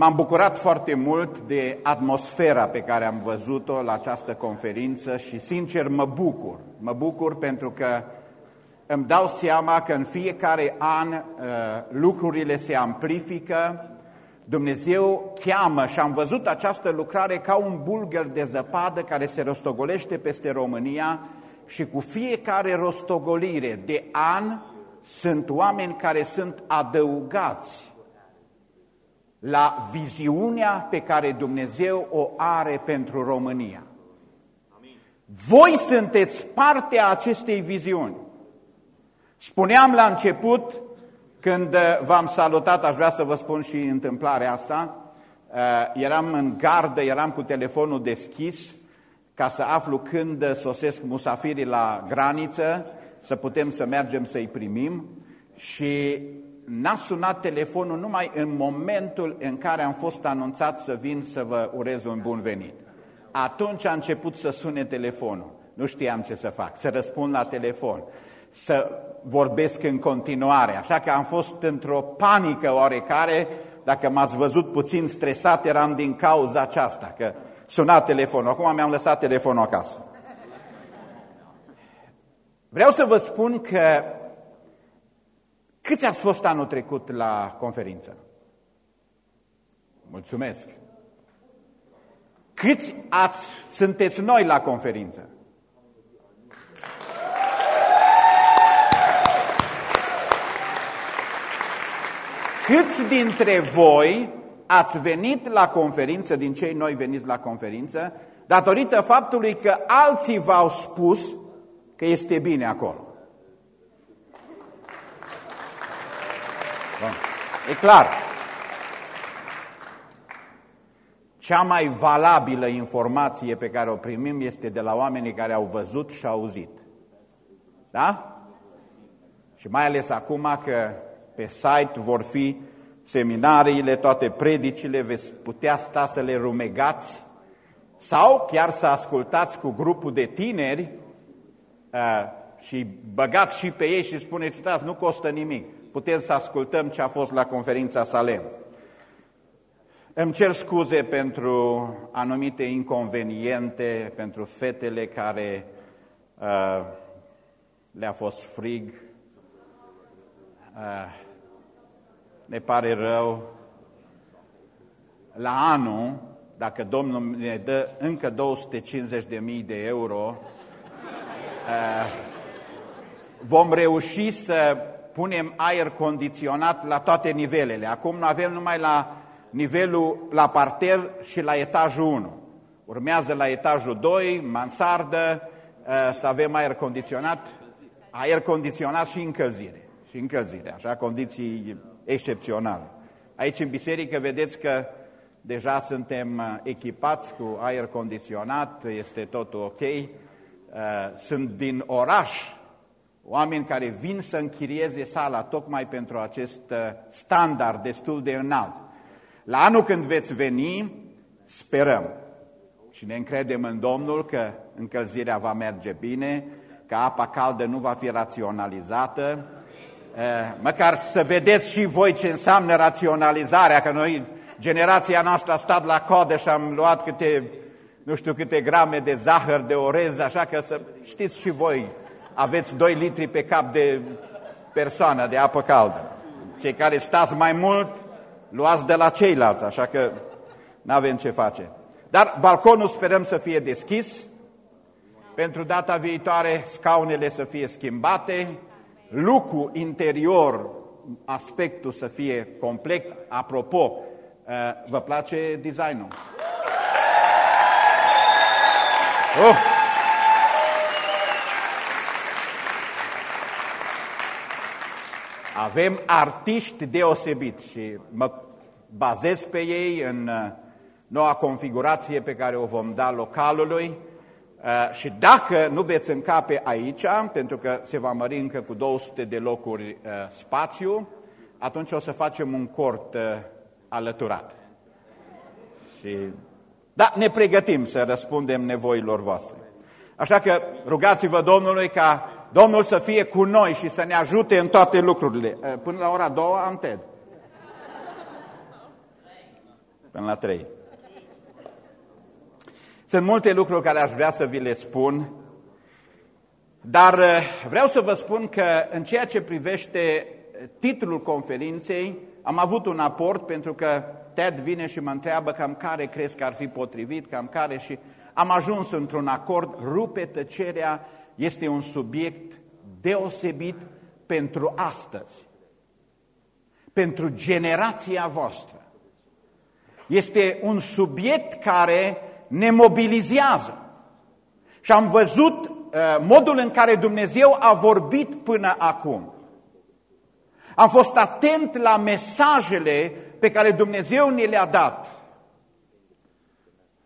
M-am bucurat foarte mult de atmosfera pe care am văzut-o la această conferință și sincer mă bucur. Mă bucur pentru că îmi dau seama că în fiecare an uh, lucrurile se amplifică, Dumnezeu cheamă și am văzut această lucrare ca un bulgăr de zăpadă care se rostogolește peste România și cu fiecare rostogolire de an sunt oameni care sunt adăugați la viziunea pe care Dumnezeu o are pentru România. Voi sunteți parte a acestei viziuni. Spuneam la început, când v-am salutat, aș vrea să vă spun și întâmplarea asta, uh, eram în gardă, eram cu telefonul deschis ca să aflu când sosesc musafirii la graniță, să putem să mergem să-i primim și n-a sunat telefonul numai în momentul în care am fost anunțat să vin să vă urez un bun venit. Atunci a început să sune telefonul. Nu știam ce să fac, să răspund la telefon, să vorbesc în continuare. Așa că am fost într-o panică oarecare, dacă m-ați văzut puțin stresat, eram din cauza aceasta, că suna telefonul. Acum mi-am lăsat telefonul acasă. Vreau să vă spun că Câți ați fost anul trecut la conferință? Mulțumesc! Câți ați, sunteți noi la conferință? Câți dintre voi ați venit la conferință, din cei noi veniți la conferință, datorită faptului că alții v-au spus că este bine acolo? E clar. Cea mai valabilă informație pe care o primim este de la oamenii care au văzut și auzit. Da? Și mai ales acum că pe site vor fi seminariile, toate predicile, veți putea sta să le rumegați sau chiar să ascultați cu grupul de tineri uh, și băgați și pe ei și spuneți, uitați, nu costă nimic putem să ascultăm ce a fost la conferința Salem. Îmi cer scuze pentru anumite inconveniente, pentru fetele care uh, le-a fost frig. Uh, ne pare rău. La anul, dacă Domnul ne dă încă 250.000 de euro, uh, vom reuși să punem aer condiționat la toate nivelele. Acum nu avem numai la nivelul, la parter și la etajul 1. Urmează la etajul 2, mansardă, ă, să avem aer condiționat, aer condiționat și încălzire. Și încălzire, așa, condiții excepționale. Aici în biserică vedeți că deja suntem ă, echipați cu aer condiționat, este totul ok. Ă, sunt din oraș, oameni care vin să închirieze sala tocmai pentru acest uh, standard destul de înalt. La anul când veți veni, sperăm și ne încredem în Domnul că încălzirea va merge bine, că apa caldă nu va fi raționalizată, uh, măcar să vedeți și voi ce înseamnă raționalizarea, că noi, generația noastră a stat la codă și am luat câte, nu știu câte grame de zahăr, de orez, așa că să știți și voi aveți 2 litri pe cap de persoană de apă caldă. Cei care stați mai mult, luați de la ceilalți, așa că nu avem ce face. Dar balconul sperăm să fie deschis, pentru data viitoare scaunele să fie schimbate, lucrul interior, aspectul să fie complet. Apropo, uh, vă place designul? Oh! Avem artiști deosebiți și mă bazez pe ei în uh, noua configurație pe care o vom da localului uh, și dacă nu veți încape aici, pentru că se va mări încă cu 200 de locuri uh, spațiu, atunci o să facem un cort alăturat. Și, da, ne pregătim să răspundem nevoilor voastre. Așa că rugați-vă Domnului ca Domnul să fie cu noi și să ne ajute în toate lucrurile. Eh, până la ora două am TED. până la trei. Sunt multe lucruri care aș vrea să vi le spun, dar uh, vreau să vă spun că în ceea ce privește titlul conferinței, am avut un aport pentru că Ted vine și mă întreabă cam care crezi că ar fi potrivit, cam care și am ajuns într-un acord, rupe tăcerea, este un subiect deosebit pentru astăzi, pentru generația voastră. Este un subiect care ne mobilizează. Și am văzut uh, modul în care Dumnezeu a vorbit până acum. Am fost atent la mesajele pe care Dumnezeu ne le-a dat.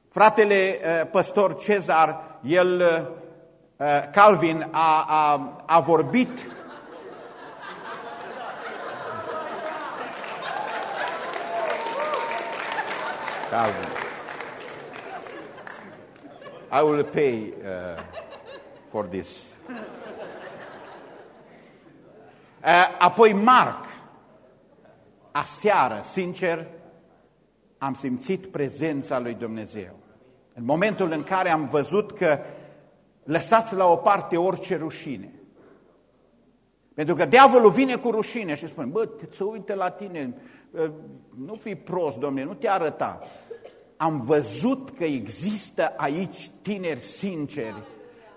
Fratele uh, păstor Cezar, el, uh, Calvin, a, a, a vorbit Calvin. I will pay uh, for this. Uh, apoi Marc. Aseară, sincer, am simțit prezența lui Dumnezeu. În momentul în care am văzut că lăsați la o parte orice rușine. Pentru că diavolul vine cu rușine și spune, bă, să uite la tine, uh, nu fi prost, domnule, nu te arăta am văzut că există aici tineri sinceri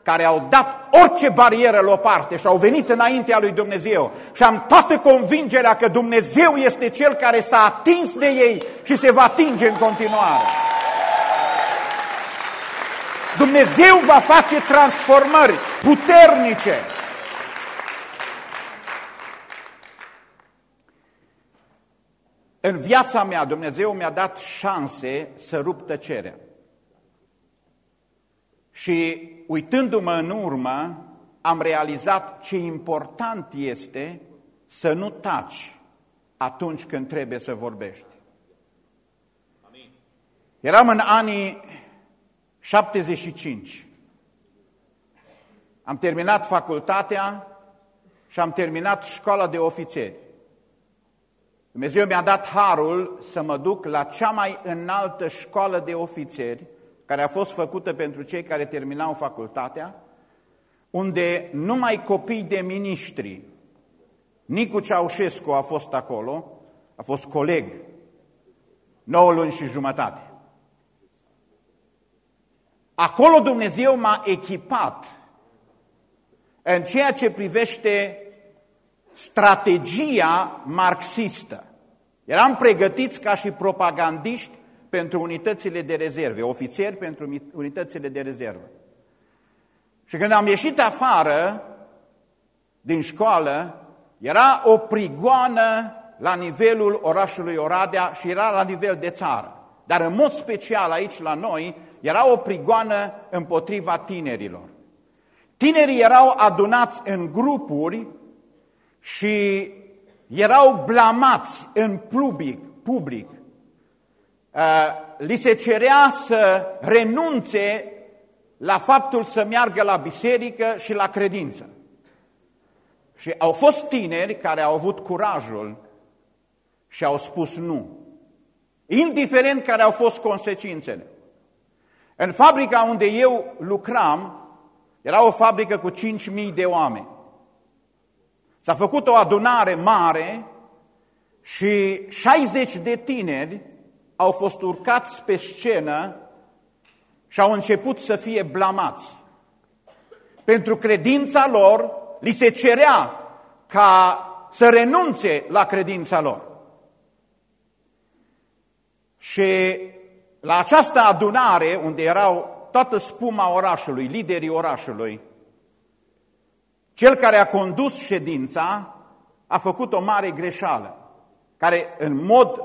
care au dat orice barieră la o parte și au venit înaintea lui Dumnezeu și am toată convingerea că Dumnezeu este Cel care s-a atins de ei și se va atinge în continuare. Dumnezeu va face transformări puternice În viața mea Dumnezeu mi-a dat șanse să rup tăcerea. Și uitându-mă în urmă, am realizat ce important este să nu taci atunci când trebuie să vorbești. Amin. Eram în anii 75. Am terminat facultatea și am terminat școala de ofițeri. Dumnezeu mi-a dat harul să mă duc la cea mai înaltă școală de ofițeri, care a fost făcută pentru cei care terminau facultatea, unde numai copii de miniștri, Nicu Ceaușescu a fost acolo, a fost coleg, 9 luni și jumătate. Acolo Dumnezeu m-a echipat în ceea ce privește strategia marxistă. Eram pregătiți ca și propagandiști pentru unitățile de rezerve, ofițeri pentru unitățile de rezervă. Și când am ieșit afară din școală, era o prigoană la nivelul orașului Oradea și era la nivel de țară. Dar în mod special aici la noi era o prigoană împotriva tinerilor. Tinerii erau adunați în grupuri și erau blamați în public, public. Uh, li se cerea să renunțe la faptul să meargă la biserică și la credință. Și au fost tineri care au avut curajul și au spus nu. Indiferent care au fost consecințele. În fabrica unde eu lucram, era o fabrică cu 5.000 de oameni. S-a făcut o adunare mare și 60 de tineri au fost urcați pe scenă și au început să fie blamați. Pentru credința lor, li se cerea ca să renunțe la credința lor. Și la această adunare, unde erau toată spuma orașului, liderii orașului, cel care a condus ședința a făcut o mare greșeală, care în mod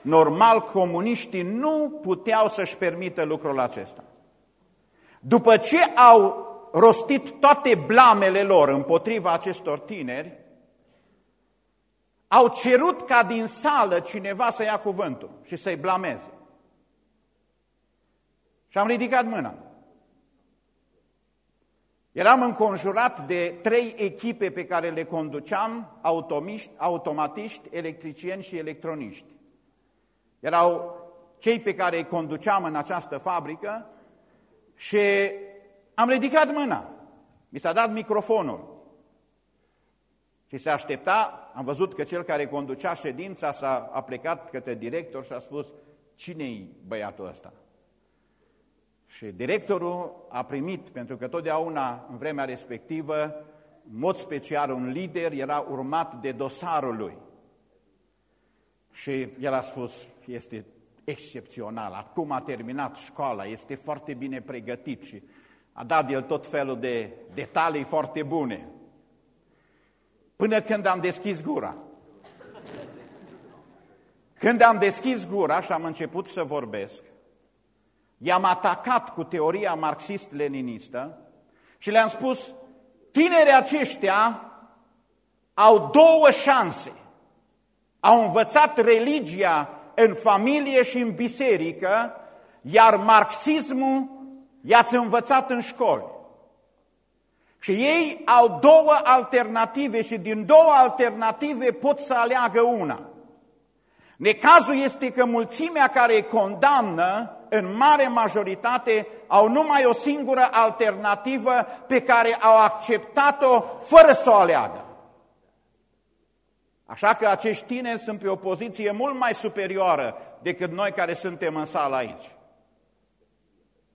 normal comuniștii nu puteau să-și permită lucrul acesta. După ce au rostit toate blamele lor împotriva acestor tineri, au cerut ca din sală cineva să ia cuvântul și să-i blameze. Și am ridicat mâna. Eram înconjurat de trei echipe pe care le conduceam, automiști, automatiști, electricieni și electroniști. Erau cei pe care îi conduceam în această fabrică și am ridicat mâna. Mi s-a dat microfonul. Și se aștepta, am văzut că cel care conducea ședința s-a a plecat către director și a spus, cine-i băiatul ăsta? Și directorul a primit, pentru că totdeauna în vremea respectivă, în mod special un lider era urmat de dosarul lui. Și el a spus, este excepțional, acum a terminat școala, este foarte bine pregătit și a dat el tot felul de detalii foarte bune. Până când am deschis gura. Când am deschis gura și am început să vorbesc, i-am atacat cu teoria marxist-leninistă și le-am spus, tinerii aceștia au două șanse. Au învățat religia în familie și în biserică, iar marxismul i-ați învățat în școli. Și ei au două alternative și din două alternative pot să aleagă una. Necazul este că mulțimea care îi condamnă, în mare majoritate, au numai o singură alternativă pe care au acceptat-o fără să o aleagă. Așa că acești tineri sunt pe o poziție mult mai superioară decât noi care suntem în sală aici.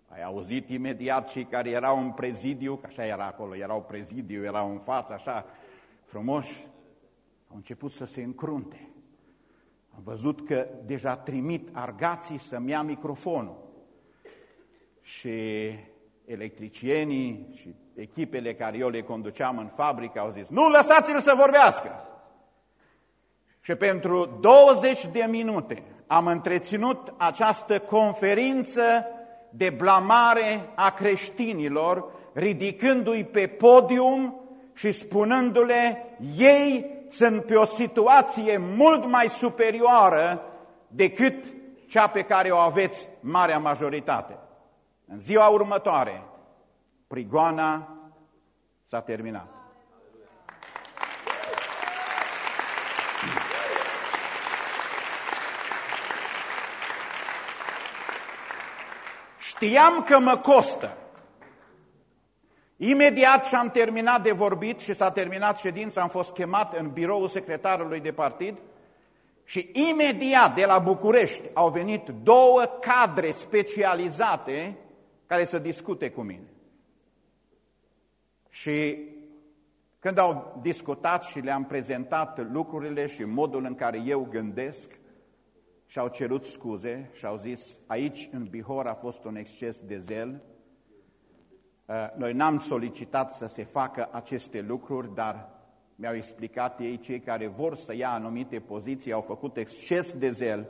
Ai auzit imediat cei care erau în prezidiu, că așa era acolo, erau prezidiu, erau în față, așa frumoși, au început să se încrunte. Am văzut că deja trimit argații să-mi ia microfonul. Și electricienii și echipele care eu le conduceam în fabrică au zis, nu lăsați-l să vorbească! Și pentru 20 de minute am întreținut această conferință de blamare a creștinilor, ridicându-i pe podium și spunându-le, ei sunt pe o situație mult mai superioară decât cea pe care o aveți marea majoritate. În ziua următoare, prigoana s-a terminat. Știam că mă costă. Imediat ce am terminat de vorbit și s-a terminat ședința, am fost chemat în biroul secretarului de partid și imediat de la București au venit două cadre specializate care să discute cu mine. Și când au discutat și le-am prezentat lucrurile și modul în care eu gândesc, și-au cerut scuze și au zis, aici în Bihor a fost un exces de zel, uh, noi n-am solicitat să se facă aceste lucruri, dar mi-au explicat ei, cei care vor să ia anumite poziții, au făcut exces de zel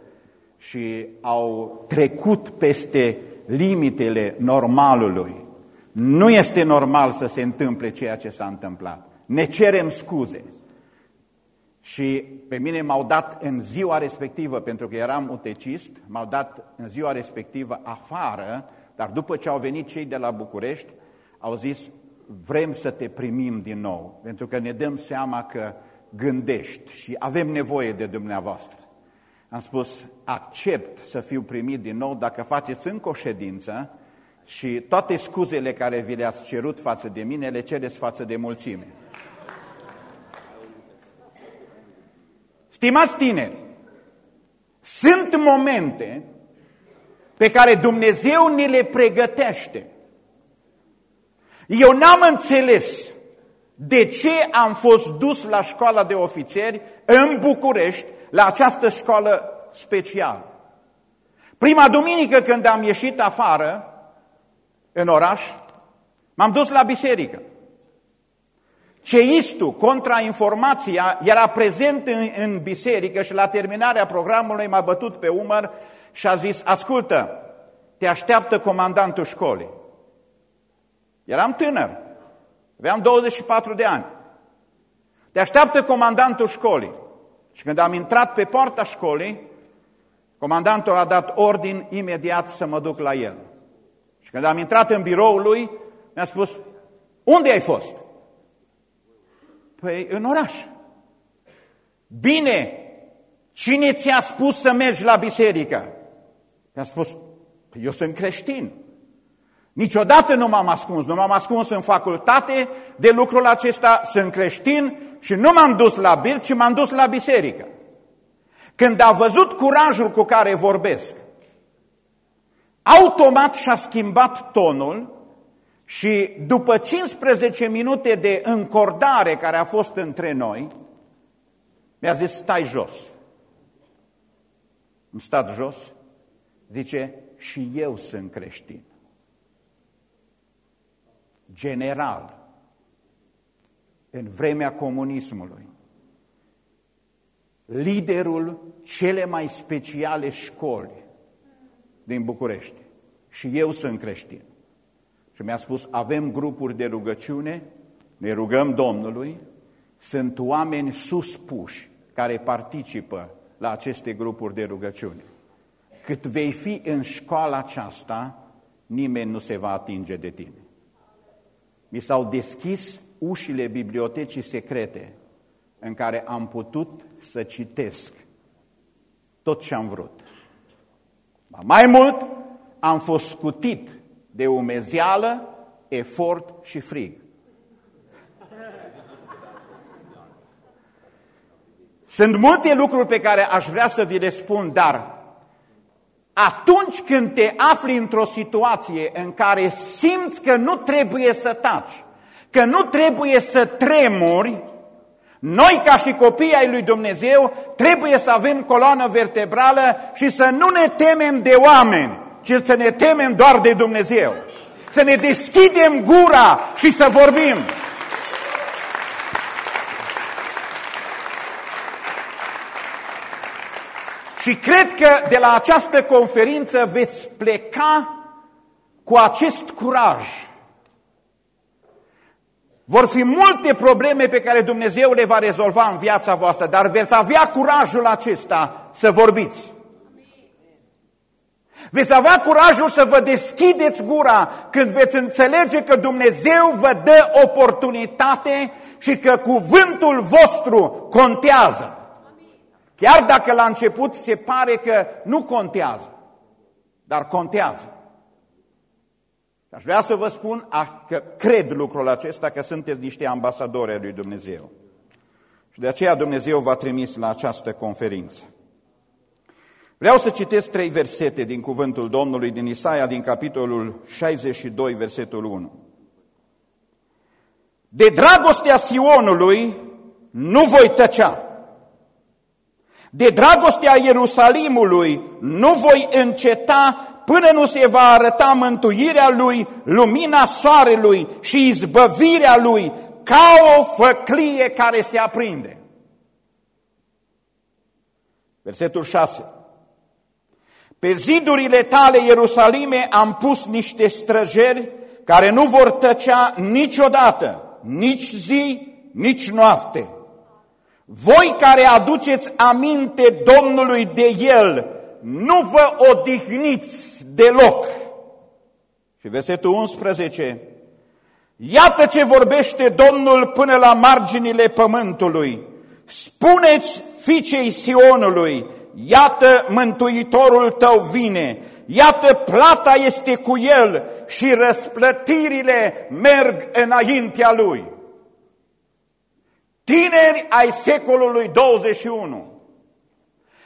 și au trecut peste limitele normalului. Nu este normal să se întâmple ceea ce s-a întâmplat. Ne cerem scuze. Și pe mine m-au dat în ziua respectivă, pentru că eram utecist, m-au dat în ziua respectivă afară, dar după ce au venit cei de la București, au zis, vrem să te primim din nou, pentru că ne dăm seama că gândești și avem nevoie de dumneavoastră. Am spus, accept să fiu primit din nou dacă faceți încă o ședință și toate scuzele care vi le-ați cerut față de mine le cereți față de mulțime. Stimați tineri, sunt momente pe care Dumnezeu ni le pregătește. Eu n-am înțeles de ce am fost dus la școala de ofițeri în București, la această școală specială. Prima duminică când am ieșit afară, în oraș, m-am dus la biserică. Ceistul, contrainformația, era prezent în, în biserică și la terminarea programului m-a bătut pe umăr și a zis, ascultă, te așteaptă comandantul școlii. Eram tânăr, aveam 24 de ani. Te așteaptă comandantul școlii. Și când am intrat pe poarta școlii, comandantul a dat ordin imediat să mă duc la el. Și când am intrat în biroul lui, mi-a spus, unde ai fost? Păi în oraș. Bine, cine ți-a spus să mergi la biserică? Mi-a spus, eu sunt creștin. Niciodată nu m-am ascuns, nu m-am ascuns în facultate de lucrul acesta, sunt creștin și nu m-am dus la bir, ci m-am dus la biserică. Când a văzut curajul cu care vorbesc, automat și-a schimbat tonul și după 15 minute de încordare care a fost între noi, mi-a zis, stai jos. Am stat jos, zice, și eu sunt creștin. General, în vremea comunismului, liderul cele mai speciale școli din București. Și eu sunt creștin. Și mi-a spus, avem grupuri de rugăciune, ne rugăm Domnului, sunt oameni suspuși care participă la aceste grupuri de rugăciune. Cât vei fi în școala aceasta, nimeni nu se va atinge de tine. Mi s-au deschis ușile bibliotecii secrete în care am putut să citesc tot ce am vrut. Mai mult, am fost scutit de umezeală, efort și frig. Sunt multe lucruri pe care aș vrea să vi le spun, dar atunci când te afli într-o situație în care simți că nu trebuie să taci, că nu trebuie să tremuri, noi ca și copii ai lui Dumnezeu trebuie să avem coloană vertebrală și să nu ne temem de oameni, ci să ne temem doar de Dumnezeu. Să ne deschidem gura și să vorbim. Și cred că de la această conferință veți pleca cu acest curaj. Vor fi multe probleme pe care Dumnezeu le va rezolva în viața voastră, dar veți avea curajul acesta să vorbiți. Veți avea curajul să vă deschideți gura când veți înțelege că Dumnezeu vă dă oportunitate și că cuvântul vostru contează. Chiar dacă la început se pare că nu contează, dar contează. Aș vrea să vă spun că cred lucrul acesta, că sunteți niște ambasadori ai lui Dumnezeu. Și de aceea Dumnezeu v-a trimis la această conferință. Vreau să citesc trei versete din cuvântul Domnului din Isaia, din capitolul 62, versetul 1. De dragostea Sionului nu voi tăcea. De dragostea Ierusalimului nu voi înceta până nu se va arăta mântuirea lui, lumina soarelui și izbăvirea lui ca o făclie care se aprinde. Versetul 6. Pe zidurile tale, Ierusalime, am pus niște străjeri care nu vor tăcea niciodată, nici zi, nici noapte. Voi care aduceți aminte Domnului de El, nu vă odihniți deloc. Și versetul 11, Iată ce vorbește Domnul până la marginile pământului. Spuneți fiicei Sionului, iată Mântuitorul tău vine, iată plata este cu el și răsplătirile merg înaintea lui. Tineri ai secolului 21,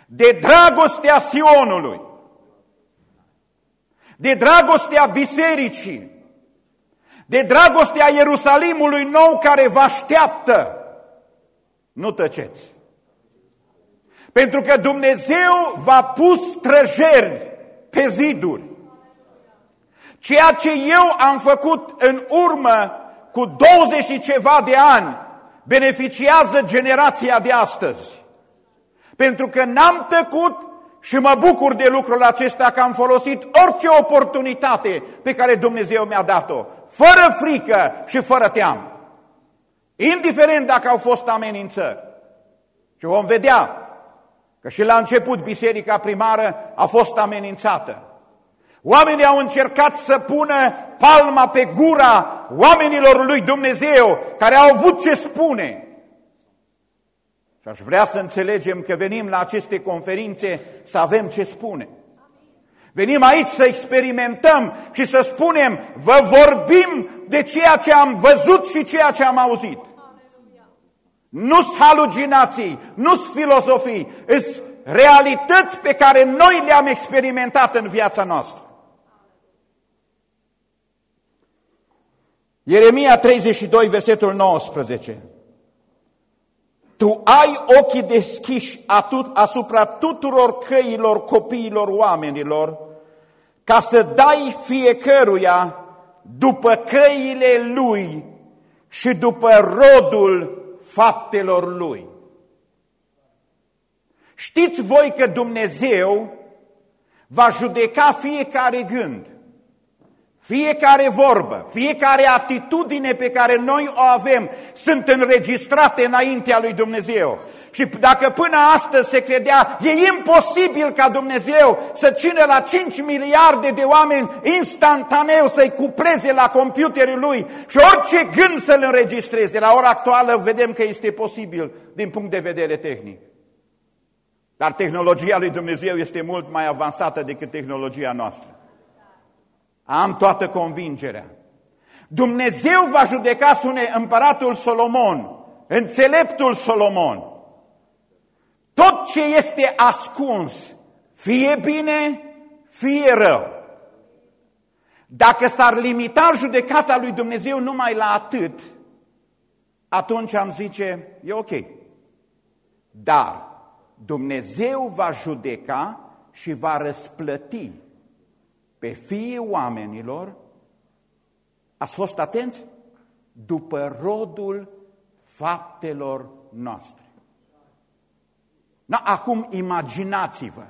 de dragostea Sionului, de dragostea bisericii, de dragostea Ierusalimului nou care vă așteaptă, nu tăceți. Pentru că Dumnezeu v-a pus străjeri pe ziduri. Ceea ce eu am făcut în urmă cu 20 și ceva de ani beneficiază generația de astăzi. Pentru că n-am tăcut și mă bucur de lucrul acesta că am folosit orice oportunitate pe care Dumnezeu mi-a dat-o, fără frică și fără teamă. Indiferent dacă au fost amenințări. Și vom vedea Că și la început biserica primară a fost amenințată. Oamenii au încercat să pună palma pe gura oamenilor lui Dumnezeu care au avut ce spune. Și aș vrea să înțelegem că venim la aceste conferințe să avem ce spune. Venim aici să experimentăm și să spunem, vă vorbim de ceea ce am văzut și ceea ce am auzit. Nu-s haluginații, nu-s filozofii, sunt realități pe care noi le-am experimentat în viața noastră. Ieremia 32, versetul 19. Tu ai ochii deschiși asupra tuturor căilor copiilor oamenilor, ca să dai fiecăruia după căile lui și după rodul faptelor lui. Știți voi că Dumnezeu va judeca fiecare gând, fiecare vorbă, fiecare atitudine pe care noi o avem sunt înregistrate înaintea lui Dumnezeu. Și dacă până astăzi se credea, e imposibil ca Dumnezeu să țină la 5 miliarde de oameni instantaneu să-i cupleze la computerul lui și orice gând să-l înregistreze. La ora actuală vedem că este posibil din punct de vedere tehnic. Dar tehnologia lui Dumnezeu este mult mai avansată decât tehnologia noastră. Am toată convingerea. Dumnezeu va judeca, sune împăratul Solomon, înțeleptul Solomon. Tot ce este ascuns, fie bine, fie rău. Dacă s-ar limita judecata lui Dumnezeu numai la atât, atunci am zice, e ok. Dar Dumnezeu va judeca și va răsplăti pe fiii oamenilor, ați fost atenți? După rodul faptelor noastre. Na, acum imaginați-vă.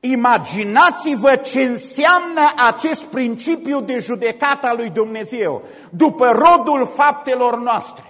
Imaginați-vă ce înseamnă acest principiu de judecată lui Dumnezeu, după rodul faptelor noastre.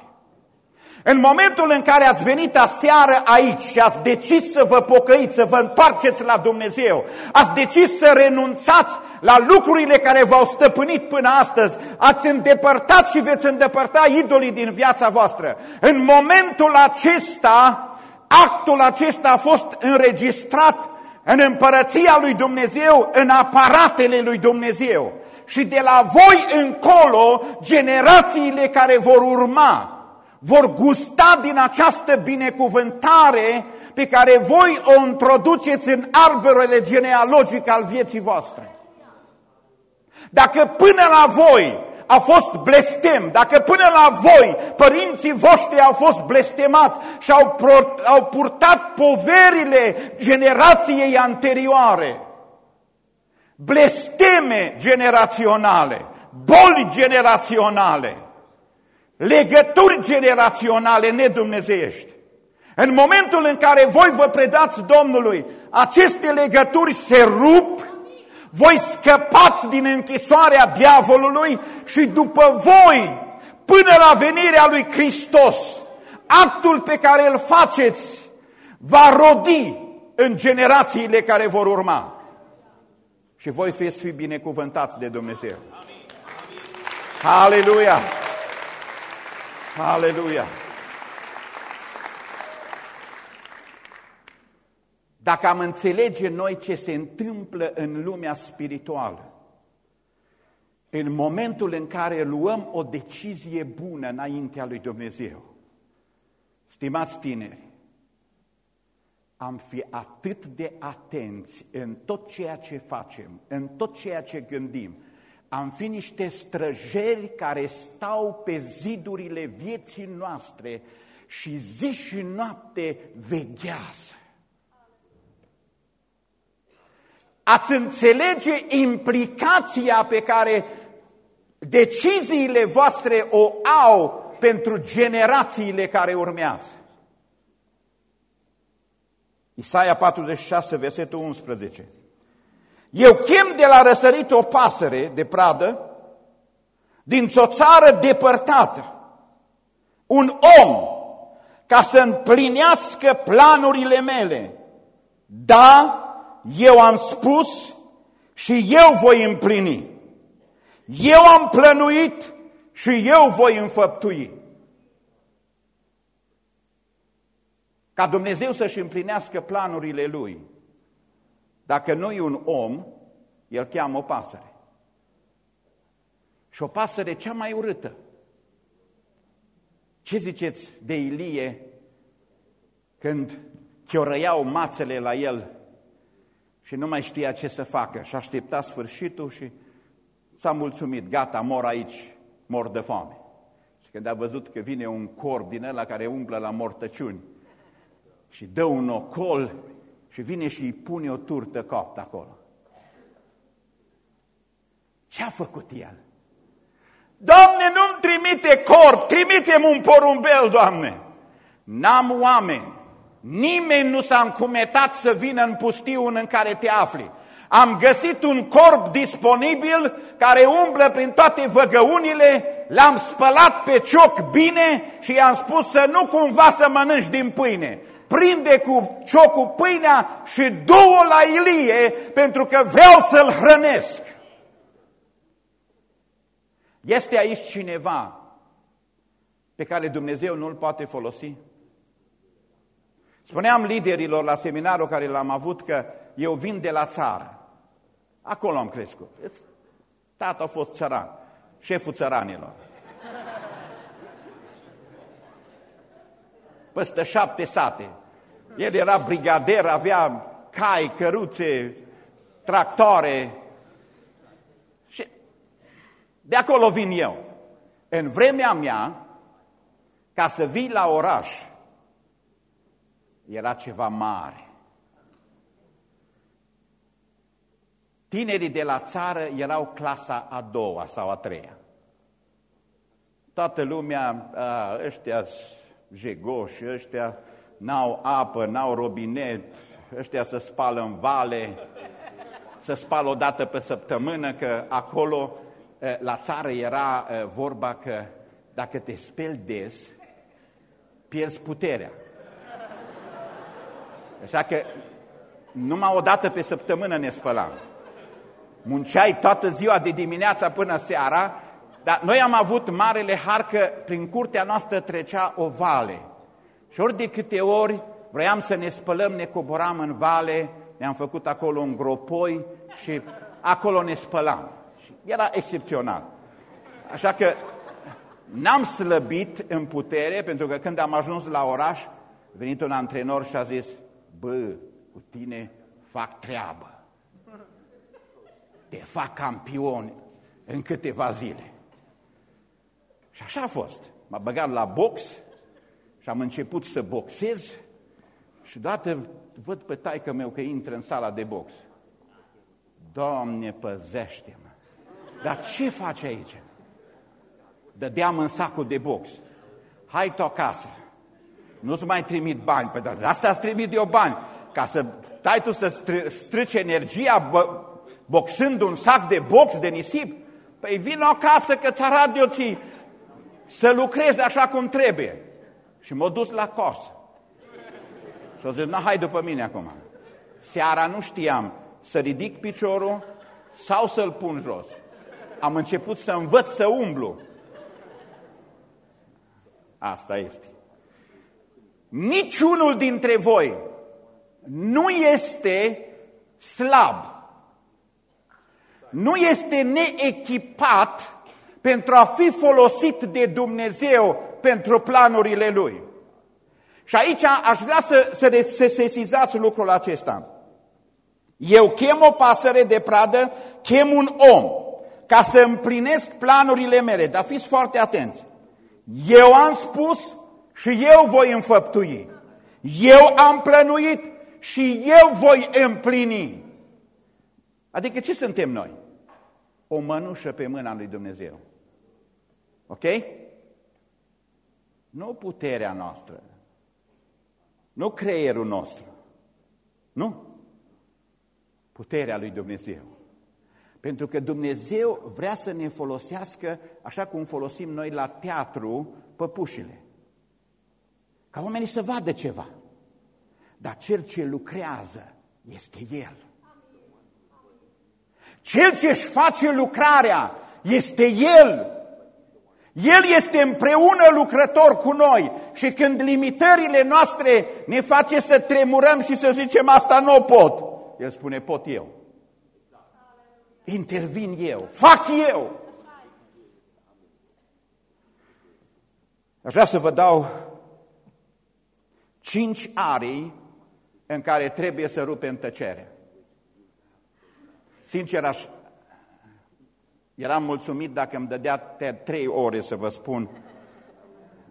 În momentul în care ați venit aseară aici și ați decis să vă pocăiți, să vă întoarceți la Dumnezeu, ați decis să renunțați la lucrurile care v-au stăpânit până astăzi, ați îndepărtat și veți îndepărta idolii din viața voastră. În momentul acesta, actul acesta a fost înregistrat în împărăția lui Dumnezeu, în aparatele lui Dumnezeu. Și de la voi încolo, generațiile care vor urma, vor gusta din această binecuvântare pe care voi o introduceți în arborele genealogic al vieții voastre. Dacă până la voi a fost blestem, dacă până la voi părinții voștri au fost blestemați și au, pro, au purtat poverile generației anterioare, blesteme generaționale, boli generaționale, legături generaționale nedumnezeiești. În momentul în care voi vă predați Domnului, aceste legături se rup, voi scăpați din închisoarea diavolului și după voi, până la venirea lui Hristos, actul pe care îl faceți va rodi în generațiile care vor urma. Și voi fiți fi binecuvântați de Dumnezeu. Aleluia! Aleluia! Dacă am înțelege noi ce se întâmplă în lumea spirituală, în momentul în care luăm o decizie bună înaintea lui Dumnezeu, stimați tineri, am fi atât de atenți în tot ceea ce facem, în tot ceea ce gândim, am fi niște străjeri care stau pe zidurile vieții noastre și zi și noapte veghează. Ați înțelege implicația pe care deciziile voastre o au pentru generațiile care urmează. Isaia 46, versetul 11. Eu chem de la răsărit o pasăre de pradă dintr-o țară depărtată, un om ca să împlinească planurile mele. Da, eu am spus și eu voi împlini. Eu am plănuit și eu voi înfăptui. Ca Dumnezeu să-și împlinească planurile Lui, Dacă nu e un om, el cheamă o pasăre. Și o pasăre cea mai urâtă. Ce ziceți de Ilie când chiorăiau mațele la el și nu mai știa ce să facă și aștepta sfârșitul și s-a mulțumit, gata, mor aici, mor de foame. Și când a văzut că vine un corb din ăla care umblă la mortăciuni și dă un ocol și vine și îi pune o turtă coaptă acolo. Ce a făcut el? Doamne, nu-mi trimite corp, trimite-mi un porumbel, Doamne! N-am oameni, nimeni nu s-a încumetat să vină în pustiul în care te afli. Am găsit un corp disponibil care umblă prin toate văgăunile, l-am spălat pe cioc bine și i-am spus să nu cumva să mănânci din pâine. Prinde cu ciocul pâinea și du-o la Ilie pentru că vreau să-l hrănesc. Este aici cineva pe care Dumnezeu nu-l poate folosi? Spuneam liderilor la seminarul care l-am avut că eu vin de la țară. Acolo am crescut. Tata a fost țăran, șeful țăranilor. Peste șapte sate. El era brigader, avea cai, căruțe, tractoare. Și de acolo vin eu. În vremea mea, ca să vii la oraș, era ceva mare. Tinerii de la țară erau clasa a doua sau a treia. Toată lumea, a, ăștia jegoși, ăștia n-au apă, n-au robinet, ăștia să spală în vale, să spală o dată pe săptămână, că acolo la țară era vorba că dacă te speli des, pierzi puterea. Așa că numai o dată pe săptămână ne spălam. Munceai toată ziua de dimineața până seara, dar noi am avut marele har că prin curtea noastră trecea o vale. Și ori de câte ori vroiam să ne spălăm, ne coboram în vale, ne-am făcut acolo un gropoi și acolo ne spălam. Și era excepțional. Așa că n-am slăbit în putere, pentru că când am ajuns la oraș, a venit un antrenor și a zis, bă, cu tine fac treabă. Te fac campion în câteva zile. Și așa a fost. M-a băgat la box și am început să boxez și deodată văd pe taică meu că intră în sala de box. Doamne, păzește-mă! Dar ce faci aici? Dădeam în sacul de box. Hai tu acasă. Nu-ți mai trimit bani, pe de asta îți trimit eu bani, ca să stai tu să strici energia bă, boxând un sac de box de nisip. Păi vin acasă că ți arată eu ții să lucrezi așa cum trebuie. Și m-a dus la cos. Și a zis, nu, hai după mine acum. Seara nu știam să ridic piciorul sau să-l pun jos. Am început să învăț să umblu. Asta este. Niciunul dintre voi nu este slab, nu este neechipat pentru a fi folosit de Dumnezeu pentru planurile Lui. Și aici aș vrea să, să, să sesizați lucrul acesta. Eu chem o pasăre de pradă, chem un om ca să împlinesc planurile mele, dar fiți foarte atenți. Eu am spus și eu voi înfăptui. Eu am plănuit și eu voi împlini. Adică ce suntem noi? O mănușă pe mâna lui Dumnezeu. Ok? Nu puterea noastră, nu creierul nostru, nu. Puterea lui Dumnezeu. Pentru că Dumnezeu vrea să ne folosească așa cum folosim noi la teatru păpușile. Ca oamenii să vadă ceva. Dar cel ce lucrează este El. Cel ce își face lucrarea este El. El este împreună lucrător cu noi și când limitările noastre ne face să tremurăm și să zicem asta nu pot, El spune, pot eu. Intervin eu, fac eu. Aș vrea să vă dau cinci arii în care trebuie să rupem tăcere. Sincer, aș, eram mulțumit dacă îmi dădea trei ore să vă spun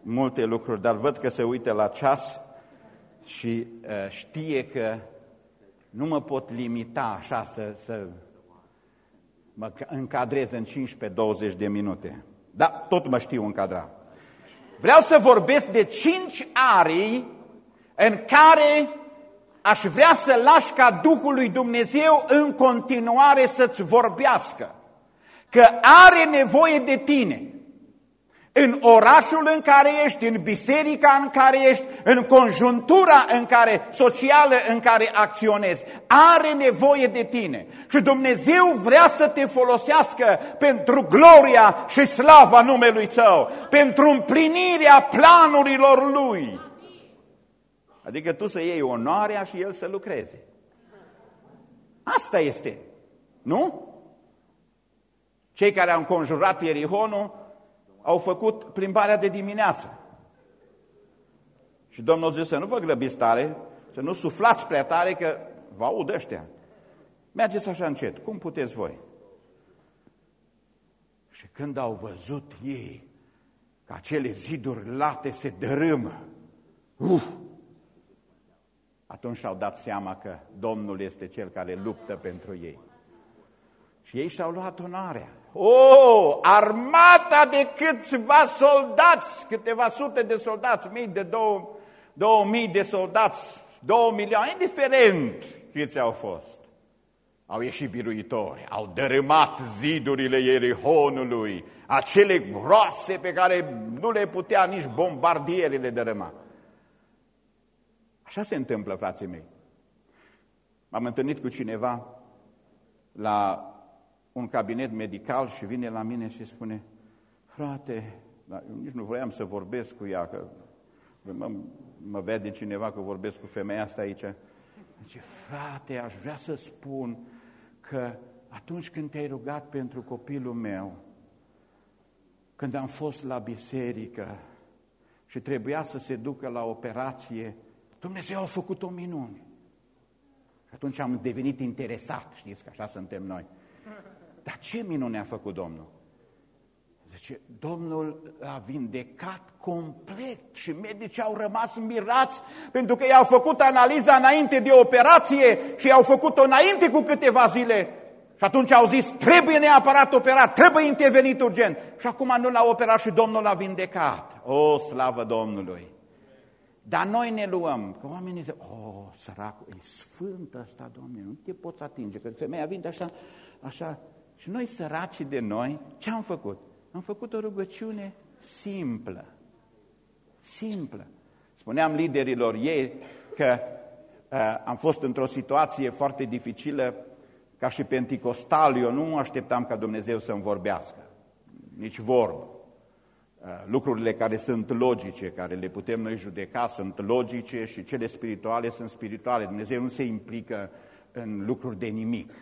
multe lucruri, dar văd că se uită la ceas și uh, știe că nu mă pot limita așa să, să mă încadrez în 15-20 de minute. Da, tot mă știu încadra. Vreau să vorbesc de cinci arii în care aș vrea să lași ca Duhul lui Dumnezeu în continuare să-ți vorbească. Că are nevoie de tine în orașul în care ești, în biserica în care ești, în conjuntura în care, socială în care acționezi. Are nevoie de tine. Și Dumnezeu vrea să te folosească pentru gloria și slava numelui Tău, pentru împlinirea planurilor Lui. Adică tu să iei onoarea și El să lucreze. Asta este, nu? Cei care au înconjurat Ierihonul au făcut plimbarea de dimineață. Și Domnul zice să nu vă grăbiți tare, să nu suflați prea tare, că vă aud ăștia. Mergeți așa încet, cum puteți voi? Și când au văzut ei că acele ziduri late se dărâmă, uf, atunci și-au dat seama că Domnul este Cel care luptă pentru ei. Și ei și-au luat onoarea. O, oh, armata de câțiva soldați, câteva sute de soldați, mii de două, două mii de soldați, două milioane, indiferent câți au fost. Au ieșit biruitori, au dărâmat zidurile Ierihonului, acele groase pe care nu le putea nici bombardierile dărâma. Așa se întâmplă, frații mei. M-am întâlnit cu cineva la un cabinet medical și vine la mine și spune, frate, dar eu nici nu vroiam să vorbesc cu ea, că mă, mă vede cineva că vorbesc cu femeia asta aici. Zice, frate, aș vrea să spun că atunci când te-ai rugat pentru copilul meu, când am fost la biserică și trebuia să se ducă la operație, Dumnezeu a făcut o minune. Și atunci am devenit interesat, știți că așa suntem noi. Dar ce minune a făcut Domnul? Zice, Domnul a vindecat complet și medicii au rămas mirați pentru că i-au făcut analiza înainte de operație și i-au făcut-o înainte cu câteva zile. Și atunci au zis, trebuie neapărat operat, trebuie intervenit urgent. Și acum nu l-a operat și Domnul l-a vindecat. O, slavă Domnului! Dar noi ne luăm, că oamenii zic, oh, săracul, e sfânt ăsta, Domnule, nu te poți atinge, că femeia vine așa, așa, și noi săraci de noi, ce am făcut? Am făcut o rugăciune simplă, simplă. Spuneam liderilor ei că uh, am fost într-o situație foarte dificilă, ca și penticostal, eu nu așteptam ca Dumnezeu să-mi vorbească, nici vorbă. Uh, lucrurile care sunt logice, care le putem noi judeca, sunt logice și cele spirituale sunt spirituale. Dumnezeu nu se implică în lucruri de nimic.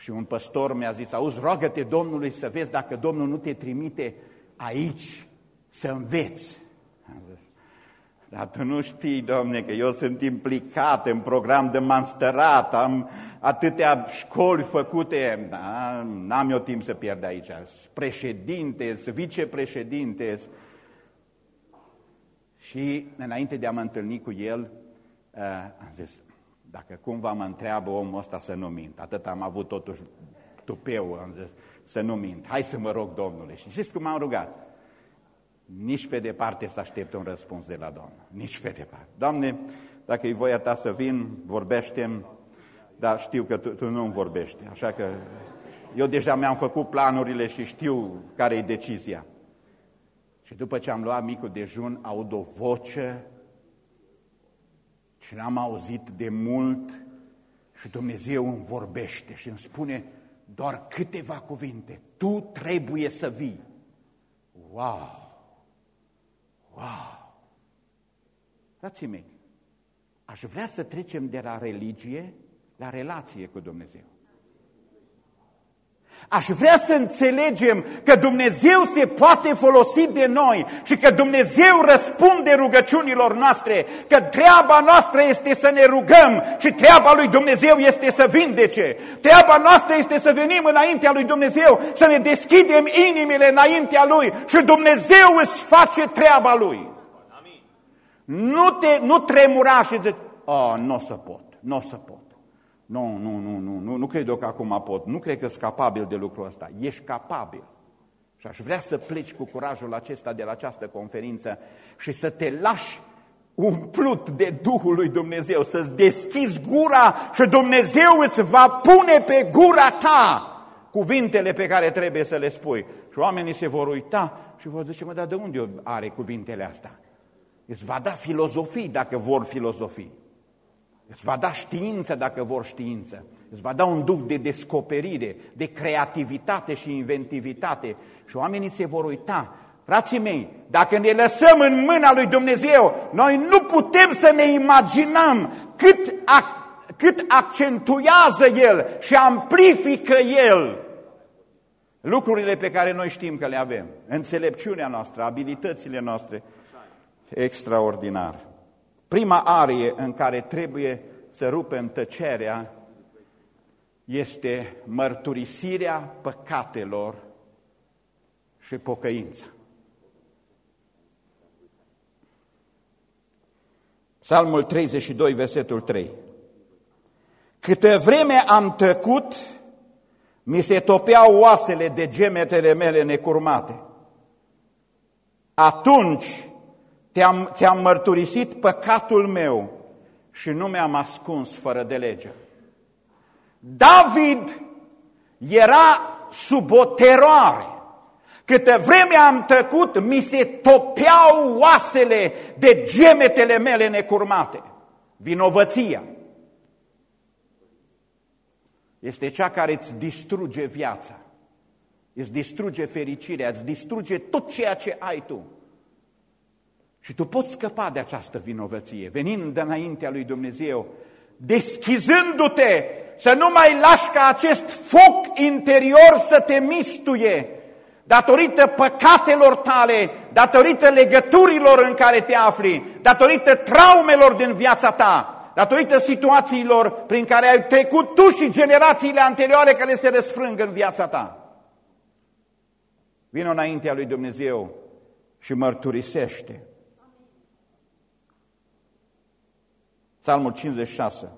Și un păstor mi-a zis, auzi, roagă-te Domnului să vezi dacă Domnul nu te trimite aici să înveți. Dar tu nu știi, Domne, că eu sunt implicat în program de manstărat, am atâtea școli făcute, da, n-am eu timp să pierd aici, președinte, vicepreședinte. Și înainte de a mă întâlni cu el, uh, am zis, dacă cumva mă întreabă omul ăsta să nu mint, atât am avut totuși tupeu, am zis, să nu mint, hai să mă rog Domnule. Și știți cum m-am rugat? Nici pe departe să aștept un răspuns de la Domnul, nici pe departe. Doamne, dacă e voia ta să vin, vorbește dar știu că tu, tu nu îmi vorbești, așa că eu deja mi-am făcut planurile și știu care e decizia. Și după ce am luat micul dejun, aud o voce și n-am auzit de mult și Dumnezeu îmi vorbește și îmi spune doar câteva cuvinte. Tu trebuie să vii. Wow! Wow! Frații mei, aș vrea să trecem de la religie la relație cu Dumnezeu. Aș vrea să înțelegem că Dumnezeu se poate folosi de noi și că Dumnezeu răspunde rugăciunilor noastre, că treaba noastră este să ne rugăm și treaba lui Dumnezeu este să vindece. Treaba noastră este să venim înaintea lui Dumnezeu, să ne deschidem inimile înaintea lui și Dumnezeu îți face treaba lui. Nu, te, nu tremura și zici, oh, nu o să pot, nu o să pot. Nu, nu, nu, nu, nu, nu cred eu că acum pot. Nu cred că sunt capabil de lucrul ăsta. Ești capabil. Și aș vrea să pleci cu curajul acesta de la această conferință și să te lași umplut de Duhul lui Dumnezeu, să-ți deschizi gura și Dumnezeu îți va pune pe gura ta cuvintele pe care trebuie să le spui. Și oamenii se vor uita și vor zice, mă, dar de unde are cuvintele astea? Îți va da filozofii dacă vor filozofii. Îți va da știință dacă vor știință. Îți va da un duc de descoperire, de creativitate și inventivitate. Și oamenii se vor uita. Frații mei, dacă ne lăsăm în mâna lui Dumnezeu, noi nu putem să ne imaginăm cât, cât accentuează El și amplifică El lucrurile pe care noi știm că le avem. Înțelepciunea noastră, abilitățile noastre, extraordinar. Prima arie în care trebuie să rupem tăcerea este mărturisirea păcatelor și pocăința. Psalmul 32, versetul 3. Câte vreme am tăcut, mi se topeau oasele de gemetele mele necurmate. Atunci ți-am, ți mărturisit păcatul meu și nu mi-am ascuns fără de lege. David era sub o teroare. Câte vreme am tăcut, mi se topeau oasele de gemetele mele necurmate. Vinovăția este cea care îți distruge viața, îți distruge fericirea, îți distruge tot ceea ce ai tu. Și tu poți scăpa de această vinovăție, venind înaintea lui Dumnezeu, deschizându-te, să nu mai lași ca acest foc interior să te mistuie, datorită păcatelor tale, datorită legăturilor în care te afli, datorită traumelor din viața ta, datorită situațiilor prin care ai trecut tu și generațiile anterioare care se răsfrâng în viața ta. Vino înaintea lui Dumnezeu și mărturisește Psalmul 56,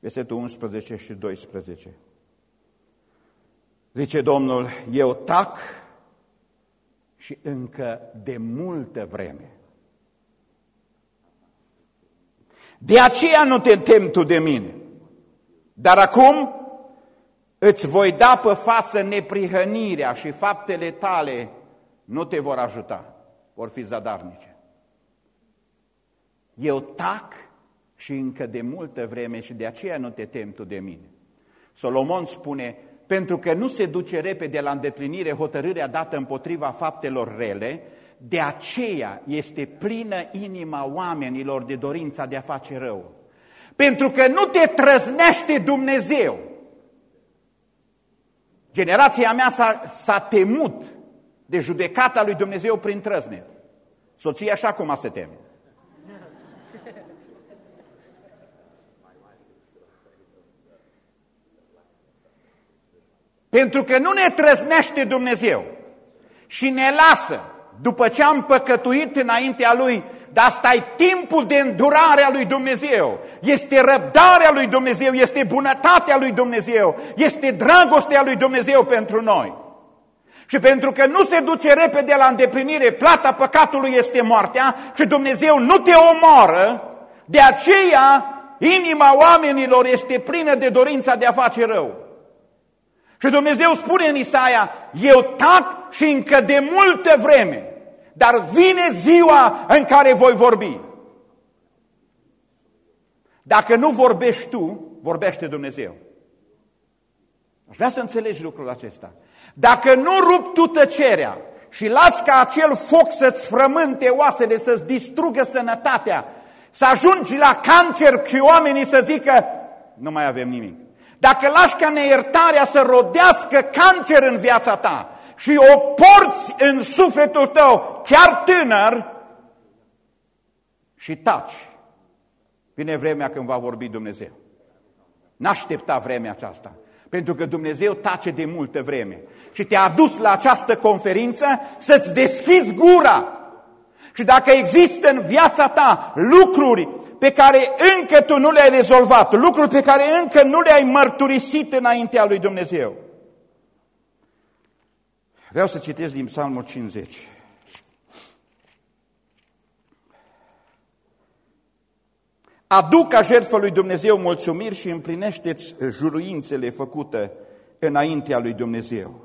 versetul 11 și 12. Zice Domnul, eu tac și încă de multă vreme. De aceea nu te tem tu de mine. Dar acum îți voi da pe față neprihănirea și faptele tale nu te vor ajuta, vor fi zadarnice. Eu tac și încă de multă vreme și de aceea nu te tem tu de mine. Solomon spune, pentru că nu se duce repede la îndeplinire hotărârea dată împotriva faptelor rele, de aceea este plină inima oamenilor de dorința de a face rău. Pentru că nu te trăznește Dumnezeu. Generația mea s-a temut de judecata lui Dumnezeu prin trăznet. Soția așa cum a se teme. Pentru că nu ne trăznește Dumnezeu și ne lasă după ce am păcătuit înaintea Lui, dar asta e timpul de îndurare a lui Dumnezeu, este răbdarea lui Dumnezeu, este bunătatea lui Dumnezeu, este dragostea lui Dumnezeu pentru noi. Și pentru că nu se duce repede la îndeplinire, plata păcatului este moartea și Dumnezeu nu te omoară, de aceea inima oamenilor este plină de dorința de a face rău. Și Dumnezeu spune în Isaia, eu tac și încă de multă vreme, dar vine ziua în care voi vorbi. Dacă nu vorbești tu, vorbește Dumnezeu. Aș vrea să înțelegi lucrul acesta. Dacă nu rup tu tăcerea și las ca acel foc să-ți frământe oasele, să-ți distrugă sănătatea, să ajungi la cancer și oamenii să zică, nu mai avem nimic. Dacă lași ca neiertarea să rodească cancer în viața ta și o porți în sufletul tău, chiar tânăr, și taci, vine vremea când va vorbi Dumnezeu. N-aștepta vremea aceasta, pentru că Dumnezeu tace de multă vreme și te-a adus la această conferință să-ți deschizi gura. Și dacă există în viața ta lucruri pe care încă tu nu le-ai rezolvat, lucruri pe care încă nu le-ai mărturisit înaintea lui Dumnezeu. Vreau să citesc din Psalmul 50. Aduc ca jertfă lui Dumnezeu mulțumiri și împlinește-ți juruințele făcute înaintea lui Dumnezeu.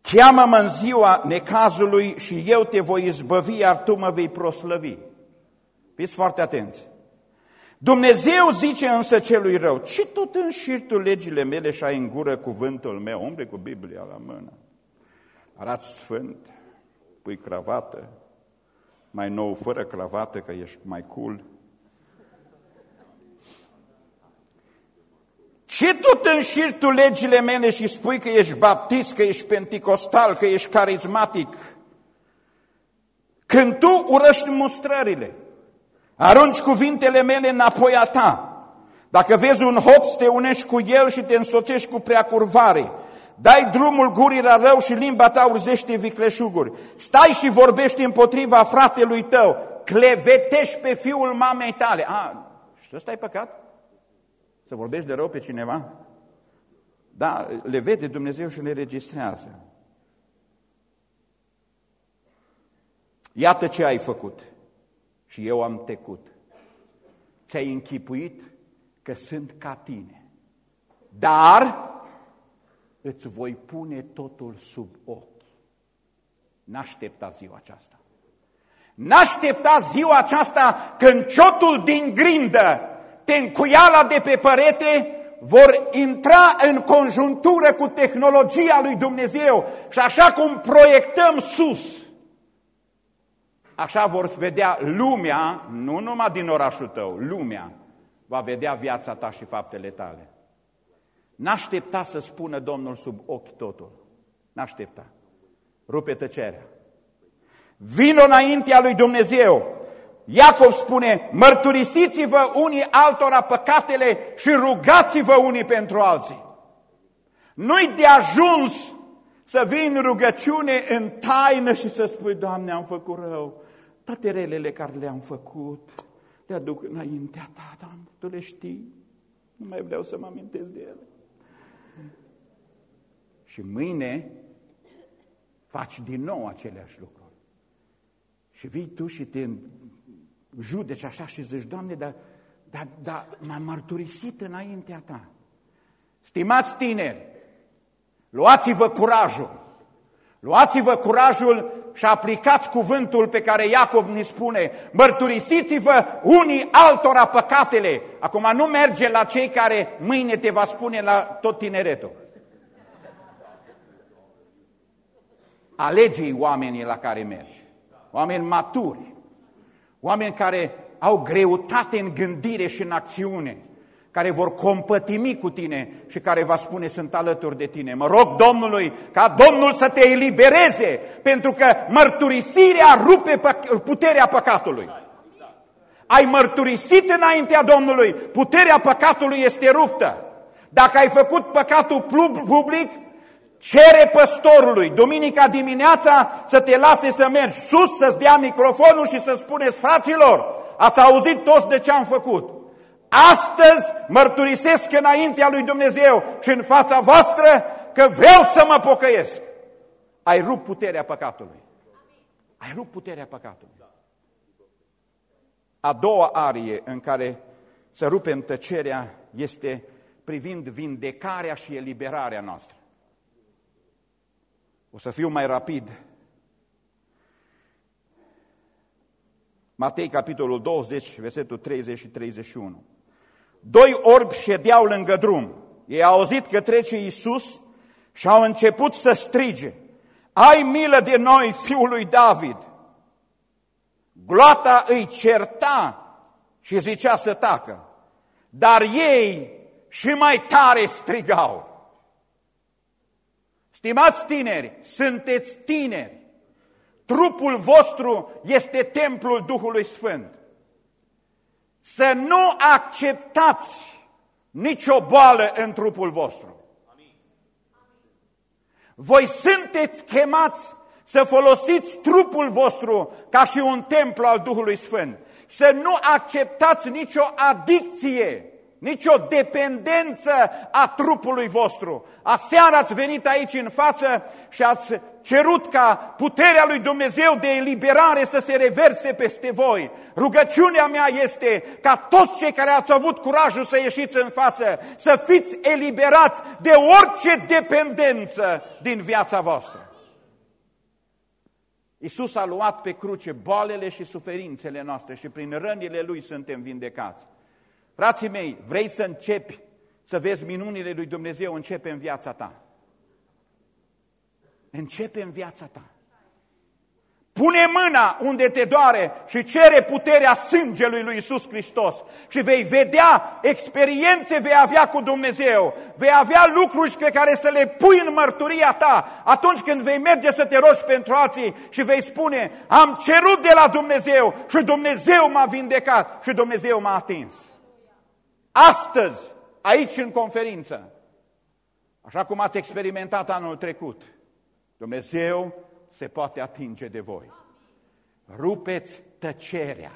Cheamă-mă în ziua necazului și eu te voi izbăvi, iar tu mă vei proslăvi. Fiți foarte atenți. Dumnezeu zice însă celui rău, ce tot înșiri tu legile mele și ai în gură cuvântul meu? Umble cu Biblia la mână. Arăți sfânt, pui cravată, mai nou fără cravată că ești mai cool. Ce tot înșiri tu legile mele și spui că ești baptist, că ești penticostal, că ești carismatic? Când tu urăști mustrările, arunci cuvintele mele înapoi a ta, dacă vezi un hoț, te unești cu el și te însoțești cu preacurvare, dai drumul gurii la rău și limba ta urzește vicleșuguri, stai și vorbești împotriva fratelui tău, clevetești pe fiul mamei tale. A, și ăsta e păcat? Să vorbești de rău pe cineva? Da, le vede Dumnezeu și le registrează. Iată ce ai făcut și eu am tecut. Ți-ai închipuit că sunt ca tine, dar îți voi pune totul sub ochi. N-aștepta ziua aceasta. N-aștepta ziua aceasta când ciotul din grindă tencuiala de pe perete vor intra în conjuntură cu tehnologia lui Dumnezeu și așa cum proiectăm sus, așa vor vedea lumea, nu numai din orașul tău, lumea va vedea viața ta și faptele tale. N-aștepta să spună Domnul sub ochi totul. N-aștepta. Rupe tăcerea. Vino înaintea lui Dumnezeu Iacov spune, mărturisiți-vă unii altora păcatele și rugați-vă unii pentru alții. Nu-i de ajuns să vii în rugăciune în taină și să spui, Doamne, am făcut rău. Toate relele care le-am făcut, le aduc înaintea Ta, Doamne, Tu le știi. Nu mai vreau să mă amintesc de ele. Și mâine faci din nou aceleași lucruri. Și vii tu și te judeci așa și zici, Doamne, dar, dar, dar m-am mărturisit înaintea Ta. Stimați tineri, luați-vă curajul, luați-vă curajul și aplicați cuvântul pe care Iacob ne spune, mărturisiți-vă unii altora păcatele. Acum nu merge la cei care mâine te va spune la tot tineretul. Alege oamenii la care mergi, oameni maturi, Oameni care au greutate în gândire și în acțiune, care vor compătimi cu tine și care va spune sunt alături de tine. Mă rog Domnului ca Domnul să te elibereze, pentru că mărturisirea rupe puterea păcatului. Ai mărturisit înaintea Domnului, puterea păcatului este ruptă. Dacă ai făcut păcatul public, Cere păstorului, duminica dimineața, să te lase să mergi sus, să-ți dea microfonul și să spuneți, fraților, ați auzit toți de ce am făcut. Astăzi mărturisesc înaintea lui Dumnezeu și în fața voastră că vreau să mă pocăiesc. Ai rupt puterea păcatului. Ai rupt puterea păcatului. A doua arie în care să rupem tăcerea este privind vindecarea și eliberarea noastră. O să fiu mai rapid. Matei, capitolul 20, versetul 30 și 31. Doi orbi ședeau lângă drum. Ei au auzit că trece Iisus și au început să strige. Ai milă de noi, fiul lui David! Gloata îi certa și zicea să tacă. Dar ei și mai tare strigau. Stimați tineri, sunteți tineri. Trupul vostru este templul Duhului Sfânt. Să nu acceptați nicio boală în trupul vostru. Voi sunteți chemați să folosiți trupul vostru ca și un templu al Duhului Sfânt. Să nu acceptați nicio adicție nicio dependență a trupului vostru. Aseară ați venit aici în față și ați cerut ca puterea lui Dumnezeu de eliberare să se reverse peste voi. Rugăciunea mea este ca toți cei care ați avut curajul să ieșiți în față, să fiți eliberați de orice dependență din viața voastră. Iisus a luat pe cruce boalele și suferințele noastre și prin rănile Lui suntem vindecați. Frații mei, vrei să începi să vezi minunile lui Dumnezeu, începe în viața ta. Începe în viața ta. Pune mâna unde te doare și cere puterea sângelui lui Isus Hristos și vei vedea experiențe, vei avea cu Dumnezeu, vei avea lucruri pe care să le pui în mărturia ta atunci când vei merge să te rogi pentru alții și vei spune, am cerut de la Dumnezeu și Dumnezeu m-a vindecat și Dumnezeu m-a atins. Astăzi, aici în conferință, așa cum ați experimentat anul trecut, Dumnezeu se poate atinge de voi. Rupeți tăcerea.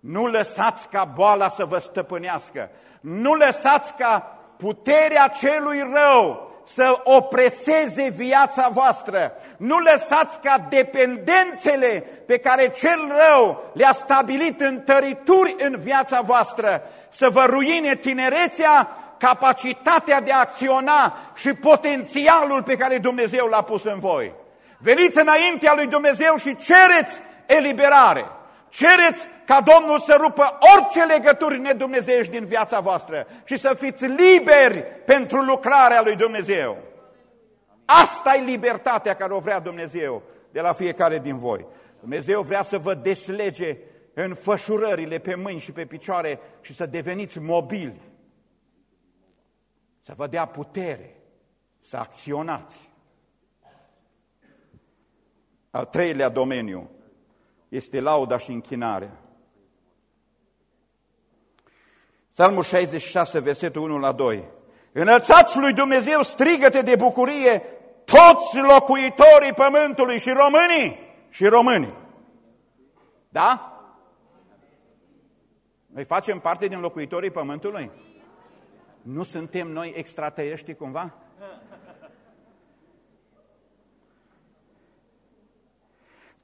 Nu lăsați ca boala să vă stăpânească. Nu lăsați ca puterea celui rău să opreseze viața voastră. Nu lăsați ca dependențele pe care cel rău le-a stabilit în tărituri în viața voastră să vă ruine tinerețea, capacitatea de a acționa și potențialul pe care Dumnezeu l-a pus în voi. Veniți înaintea lui Dumnezeu și cereți eliberare. Cereți ca Domnul să rupă orice legături nedumnezeiești din viața voastră și să fiți liberi pentru lucrarea lui Dumnezeu. Asta e libertatea care o vrea Dumnezeu de la fiecare din voi. Dumnezeu vrea să vă deslege în fășurările pe mâini și pe picioare și să deveniți mobili. Să vă dea putere, să acționați. Al treilea domeniu este lauda și închinarea. Psalmul 66, versetul 1 la 2. Înălțați lui Dumnezeu strigăte de bucurie toți locuitorii pământului și românii și românii. Da? Noi facem parte din locuitorii pământului? Nu suntem noi extraterestri cumva?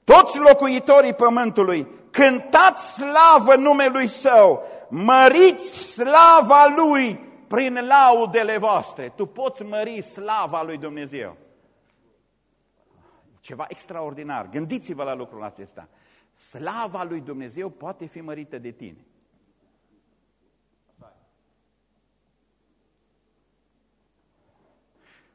Toți locuitorii pământului, cântați slavă numelui Său, măriți slava Lui prin laudele voastre. Tu poți mări slava Lui Dumnezeu. Ceva extraordinar. Gândiți-vă la lucrul acesta. Slava Lui Dumnezeu poate fi mărită de tine.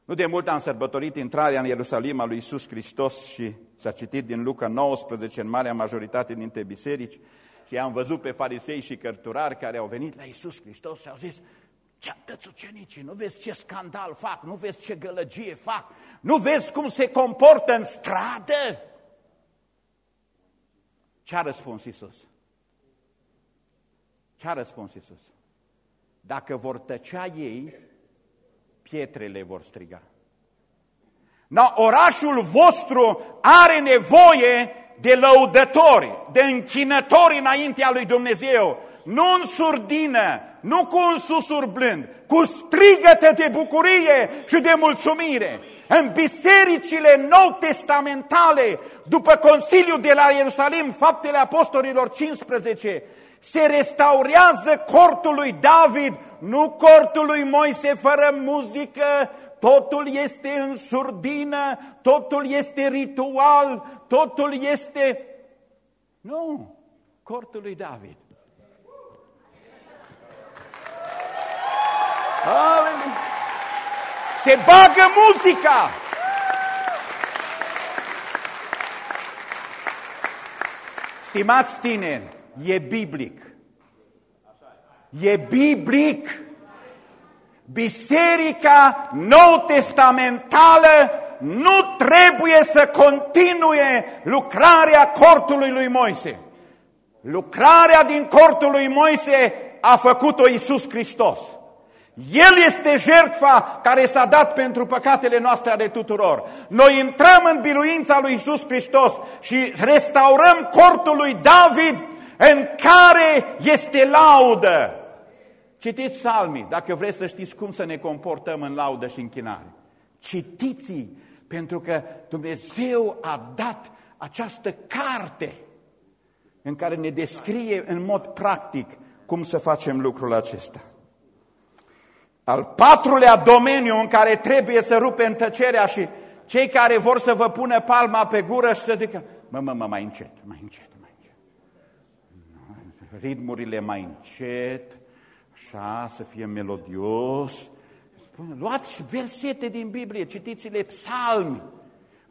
Nu de mult am sărbătorit intrarea în Ierusalim a lui Iisus Hristos și s-a citit din Luca 19 în marea majoritate dintre biserici și am văzut pe farisei și cărturari care au venit la Iisus Hristos și au zis ce atâți ucenicii, nu vezi ce scandal fac, nu vezi ce gălăgie fac, nu vezi cum se comportă în stradă? Ce a răspuns Iisus? Ce a răspuns Iisus? Dacă vor tăcea ei, pietrele vor striga. No, orașul vostru are nevoie de lăudători, de închinători înaintea lui Dumnezeu, nu în surdină, nu cu un susur blând, cu strigăte de bucurie și de mulțumire. În bisericile nou testamentale, după Consiliul de la Ierusalim, Faptele Apostolilor 15, se restaurează cortul lui David nu cortul lui Moise fără muzică, totul este în surdină, totul este ritual, totul este... Nu, cortul lui David. Se bagă muzica! Stimați tineri, e biblic. E biblic. Biserica nou-testamentală nu trebuie să continue lucrarea cortului lui Moise. Lucrarea din cortul lui Moise a făcut-o Iisus Hristos. El este jertfa care s-a dat pentru păcatele noastre ale tuturor. Noi intrăm în biruința lui Isus Hristos și restaurăm cortul lui David în care este laudă. Citiți psalmii, dacă vreți să știți cum să ne comportăm în laudă și închinare. citiți pentru că Dumnezeu a dat această carte în care ne descrie în mod practic cum să facem lucrul acesta. Al patrulea domeniu în care trebuie să rupem tăcerea și cei care vor să vă pună palma pe gură și să zică, mă, mă, mă, mai încet, mai încet, mai încet. Ritmurile mai încet, așa, să fie melodios. Spune, luați versete din Biblie, citiți-le psalmi,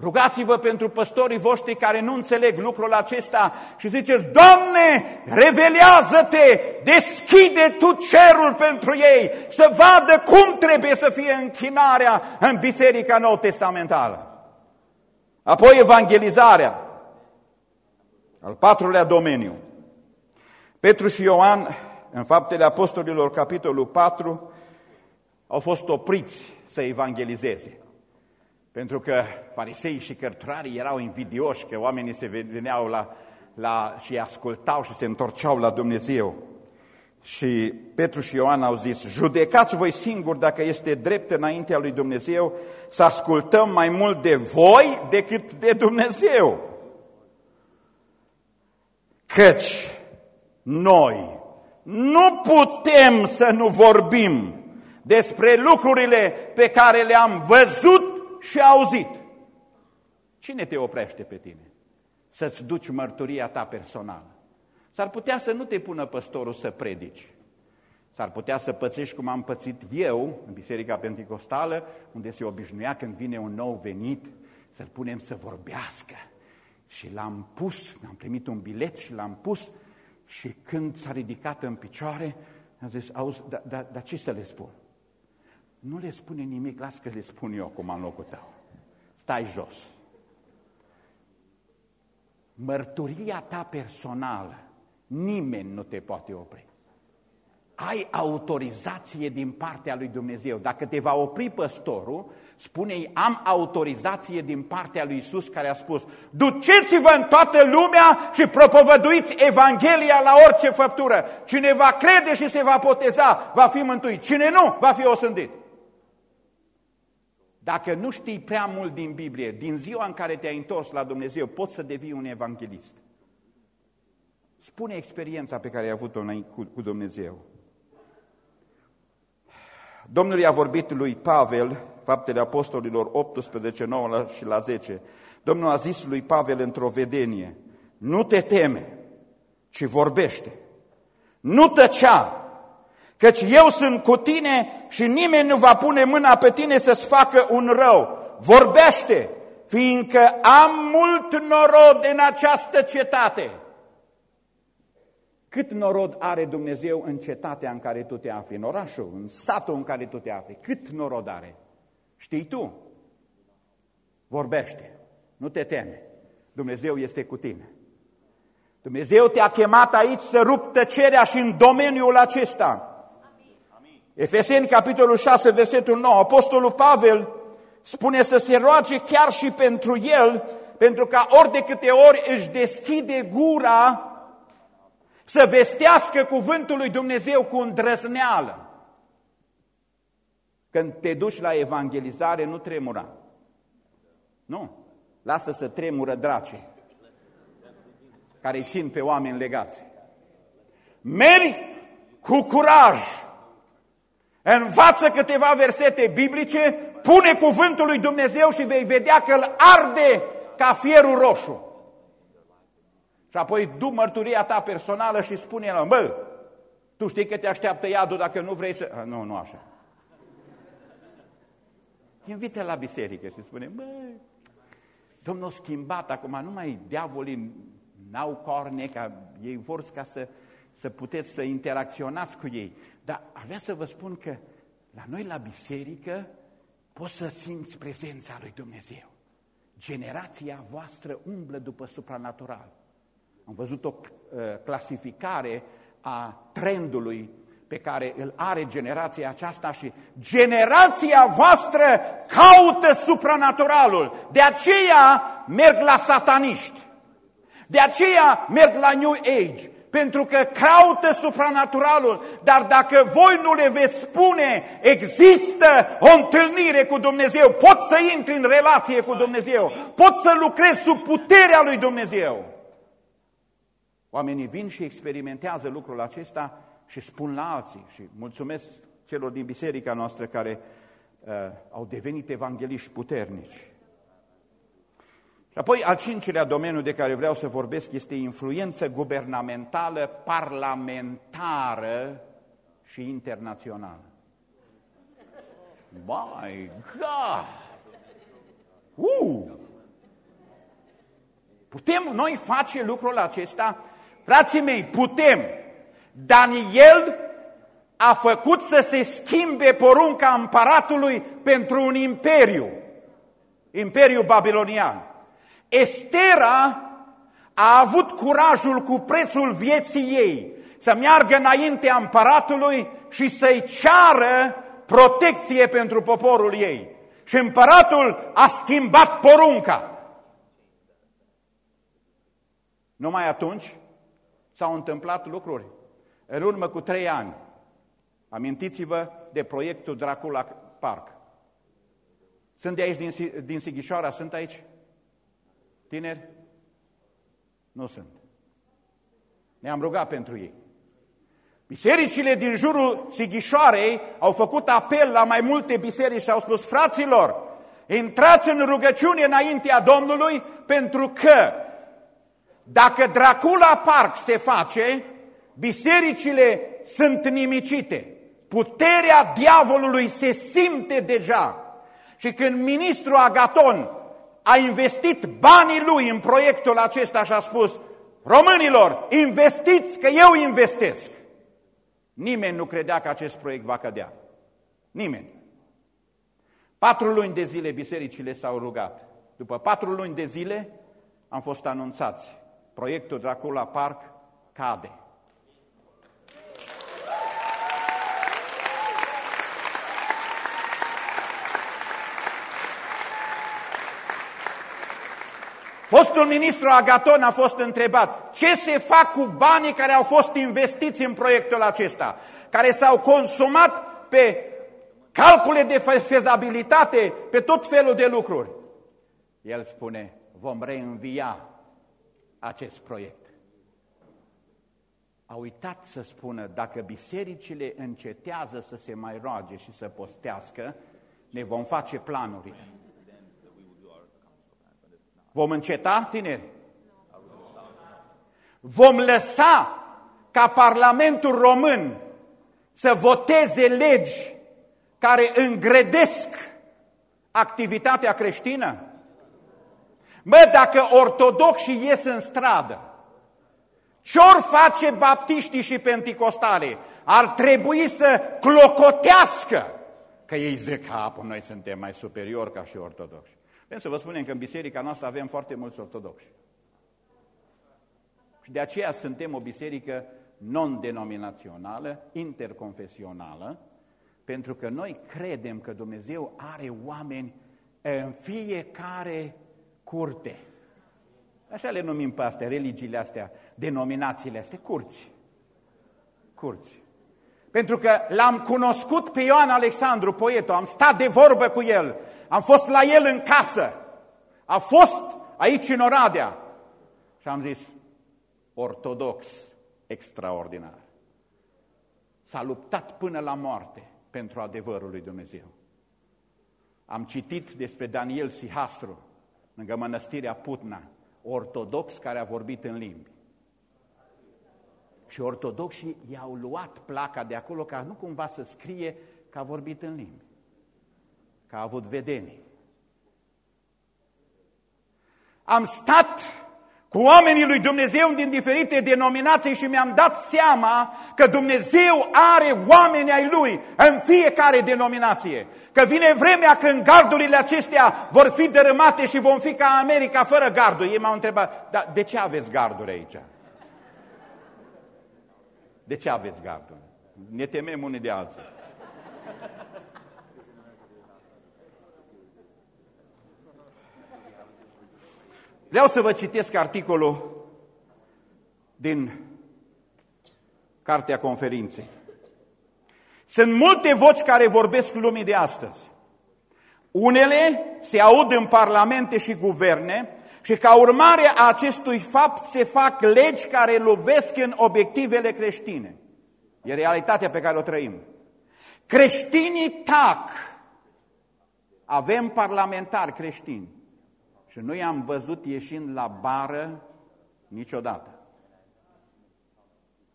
Rugați-vă pentru păstorii voștri care nu înțeleg lucrul acesta și ziceți, Doamne, revelează-te, deschide Tu cerul pentru ei, să vadă cum trebuie să fie închinarea în Biserica Nou Testamentală. Apoi evangelizarea, al patrulea domeniu. Petru și Ioan, în Faptele Apostolilor, capitolul 4, au fost opriți să evangelizeze. Pentru că farisei și cărturarii erau invidioși, că oamenii se veneau la, la, și ascultau și se întorceau la Dumnezeu. Și Petru și Ioan au zis, judecați voi singuri dacă este drept înaintea lui Dumnezeu să ascultăm mai mult de voi decât de Dumnezeu. Căci noi nu putem să nu vorbim despre lucrurile pe care le-am văzut și auzit. Cine te oprește pe tine? Să-ți duci mărturia ta personală. S-ar putea să nu te pună păstorul să predici. S-ar putea să pățești cum am pățit eu în Biserica Pentecostală, unde se obișnuia când vine un nou venit să-l punem să vorbească. Și l-am pus, am primit un bilet și l-am pus și când s-a ridicat în picioare, am zis, auzi, dar da, da, ce să le spun? Nu le spune nimic, las că le spun eu cum am locul tău. Stai jos. Mărturia ta personală, nimeni nu te poate opri. Ai autorizație din partea lui Dumnezeu. Dacă te va opri păstorul, spune-i, am autorizație din partea lui Isus care a spus, duceți-vă în toată lumea și propovăduiți Evanghelia la orice făptură. Cine va crede și se va poteza, va fi mântuit. Cine nu, va fi osândit. Dacă nu știi prea mult din Biblie, din ziua în care te-ai întors la Dumnezeu, poți să devii un evanghelist. Spune experiența pe care ai avut-o cu Dumnezeu. Domnul i-a vorbit lui Pavel, faptele apostolilor 18, 9 și la 10. Domnul a zis lui Pavel într-o vedenie, nu te teme, ci vorbește. Nu tăcea, Căci eu sunt cu tine și nimeni nu va pune mâna pe tine să-ți facă un rău. Vorbește, fiindcă am mult norod în această cetate. Cât norod are Dumnezeu în cetatea în care tu te afli, în orașul, în satul în care tu te afli? Cât norod are? Știi tu? Vorbește, nu te teme. Dumnezeu este cu tine. Dumnezeu te-a chemat aici să rup tăcerea și în domeniul acesta. Efeseni, capitolul 6, versetul 9, Apostolul Pavel spune să se roage chiar și pentru el, pentru ca ori de câte ori își deschide gura să vestească cuvântul lui Dumnezeu cu îndrăzneală. Când te duci la evangelizare, nu tremura. Nu. Lasă să tremură dracii care îi țin pe oameni legați. Mergi cu curaj Învață câteva versete biblice, pune cuvântul lui Dumnezeu și vei vedea că îl arde ca fierul roșu. Și apoi du mărturia ta personală și spune la bă, tu știi că te așteaptă iadul dacă nu vrei să... nu, nu așa. Invită la biserică și spune, bă, Domnul schimbat, acum nu mai diavolii n-au corne, ca ei vor ca să să puteți să interacționați cu ei. Dar aș vrea să vă spun că la noi la biserică poți să simți prezența lui Dumnezeu. Generația voastră umblă după supranatural. Am văzut o uh, clasificare a trendului pe care îl are generația aceasta și generația voastră caută supranaturalul. De aceea merg la sataniști. De aceea merg la New Age. Pentru că caută supranaturalul, dar dacă voi nu le veți spune, există o întâlnire cu Dumnezeu, poți să intri în relație cu Dumnezeu, poți să lucrezi sub puterea lui Dumnezeu. Oamenii vin și experimentează lucrul acesta și spun la alții și mulțumesc celor din biserica noastră care uh, au devenit evangeliști puternici. Și apoi, al cincilea domeniu de care vreau să vorbesc este influență guvernamentală, parlamentară și internațională. My God! Uh! Putem noi face lucrul acesta? Frații mei, putem! Daniel a făcut să se schimbe porunca împăratului pentru un imperiu, imperiul babilonian. Estera a avut curajul cu prețul vieții ei să meargă înaintea împăratului și să-i ceară protecție pentru poporul ei. Și împăratul a schimbat porunca. Numai atunci s-au întâmplat lucruri. În urmă cu trei ani, amintiți-vă de proiectul Dracula Park. Sunt de aici, din, din Sighișoara, sunt aici? Tineri? Nu sunt. Ne-am rugat pentru ei. Bisericile din jurul Sighișoarei au făcut apel la mai multe biserici și au spus, fraților, intrați în rugăciune înaintea Domnului pentru că dacă Dracula Park se face, bisericile sunt nimicite. Puterea diavolului se simte deja. Și când ministrul Agaton a investit banii lui în proiectul acesta și a spus, românilor, investiți că eu investesc. Nimeni nu credea că acest proiect va cădea. Nimeni. Patru luni de zile bisericile s-au rugat. După patru luni de zile am fost anunțați. Proiectul Dracula Park cade. Fostul ministru Agaton a fost întrebat ce se fac cu banii care au fost investiți în proiectul acesta, care s-au consumat pe calcule de fezabilitate, pe tot felul de lucruri. El spune, vom reînvia acest proiect. A uitat să spună, dacă bisericile încetează să se mai roage și să postească, ne vom face planurile. Vom înceta, tineri? Vom lăsa ca Parlamentul Român să voteze legi care îngredesc activitatea creștină? Mă, dacă ortodoxii ies în stradă, ce-or face baptiștii și penticostale? Ar trebui să clocotească că ei zic, că noi suntem mai superiori ca și ortodoxi. Vrem să vă spunem că în biserica noastră avem foarte mulți ortodoxi. Și de aceea suntem o biserică non-denominațională, interconfesională, pentru că noi credem că Dumnezeu are oameni în fiecare curte. Așa le numim pe astea, religiile astea, denominațiile astea, curți. Curți. Pentru că l-am cunoscut pe Ioan Alexandru, poetul, am stat de vorbă cu el, am fost la el în casă, a fost aici în Oradea și am zis, ortodox, extraordinar. S-a luptat până la moarte pentru adevărul lui Dumnezeu. Am citit despre Daniel Sihastru, lângă mănăstirea Putna, ortodox care a vorbit în limbi. Și ortodoxii i-au luat placa de acolo ca nu cumva să scrie că a vorbit în limbi că a avut vedenii. Am stat cu oamenii lui Dumnezeu din diferite denominații și mi-am dat seama că Dumnezeu are oameni ai Lui în fiecare denominație. Că vine vremea când gardurile acestea vor fi dărâmate și vom fi ca America fără garduri. Ei m-au întrebat, dar de ce aveți garduri aici? De ce aveți garduri? Ne temem unii de alții. Vreau să vă citesc articolul din Cartea Conferinței. Sunt multe voci care vorbesc lumii de astăzi. Unele se aud în parlamente și guverne și ca urmare a acestui fapt se fac legi care lovesc în obiectivele creștine. E realitatea pe care o trăim. Creștinii tac. Avem parlamentari creștini. Și nu i-am văzut ieșind la bară niciodată.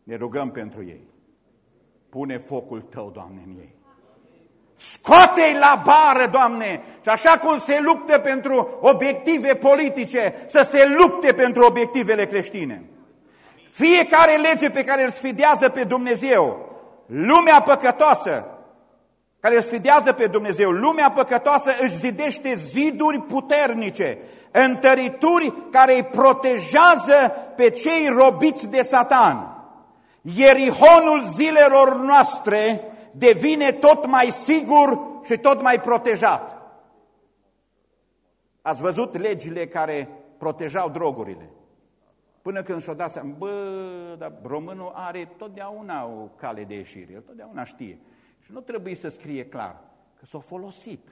Ne rugăm pentru ei. Pune focul Tău, Doamne, în ei. Scoate-i la bară, Doamne, și așa cum se luptă pentru obiective politice, să se lupte pentru obiectivele creștine. Fiecare lege pe care îl sfidează pe Dumnezeu, lumea păcătoasă, care îl sfidează pe Dumnezeu, lumea păcătoasă își zidește ziduri puternice, întărituri care îi protejează pe cei robiți de Satan. Ierihonul zilelor noastre devine tot mai sigur și tot mai protejat. Ați văzut legile care protejau drogurile? Până când și-o dat seama, bă, dar românul are totdeauna o cale de ieșire, el totdeauna știe. Și nu trebuie să scrie clar, că s-a folosit.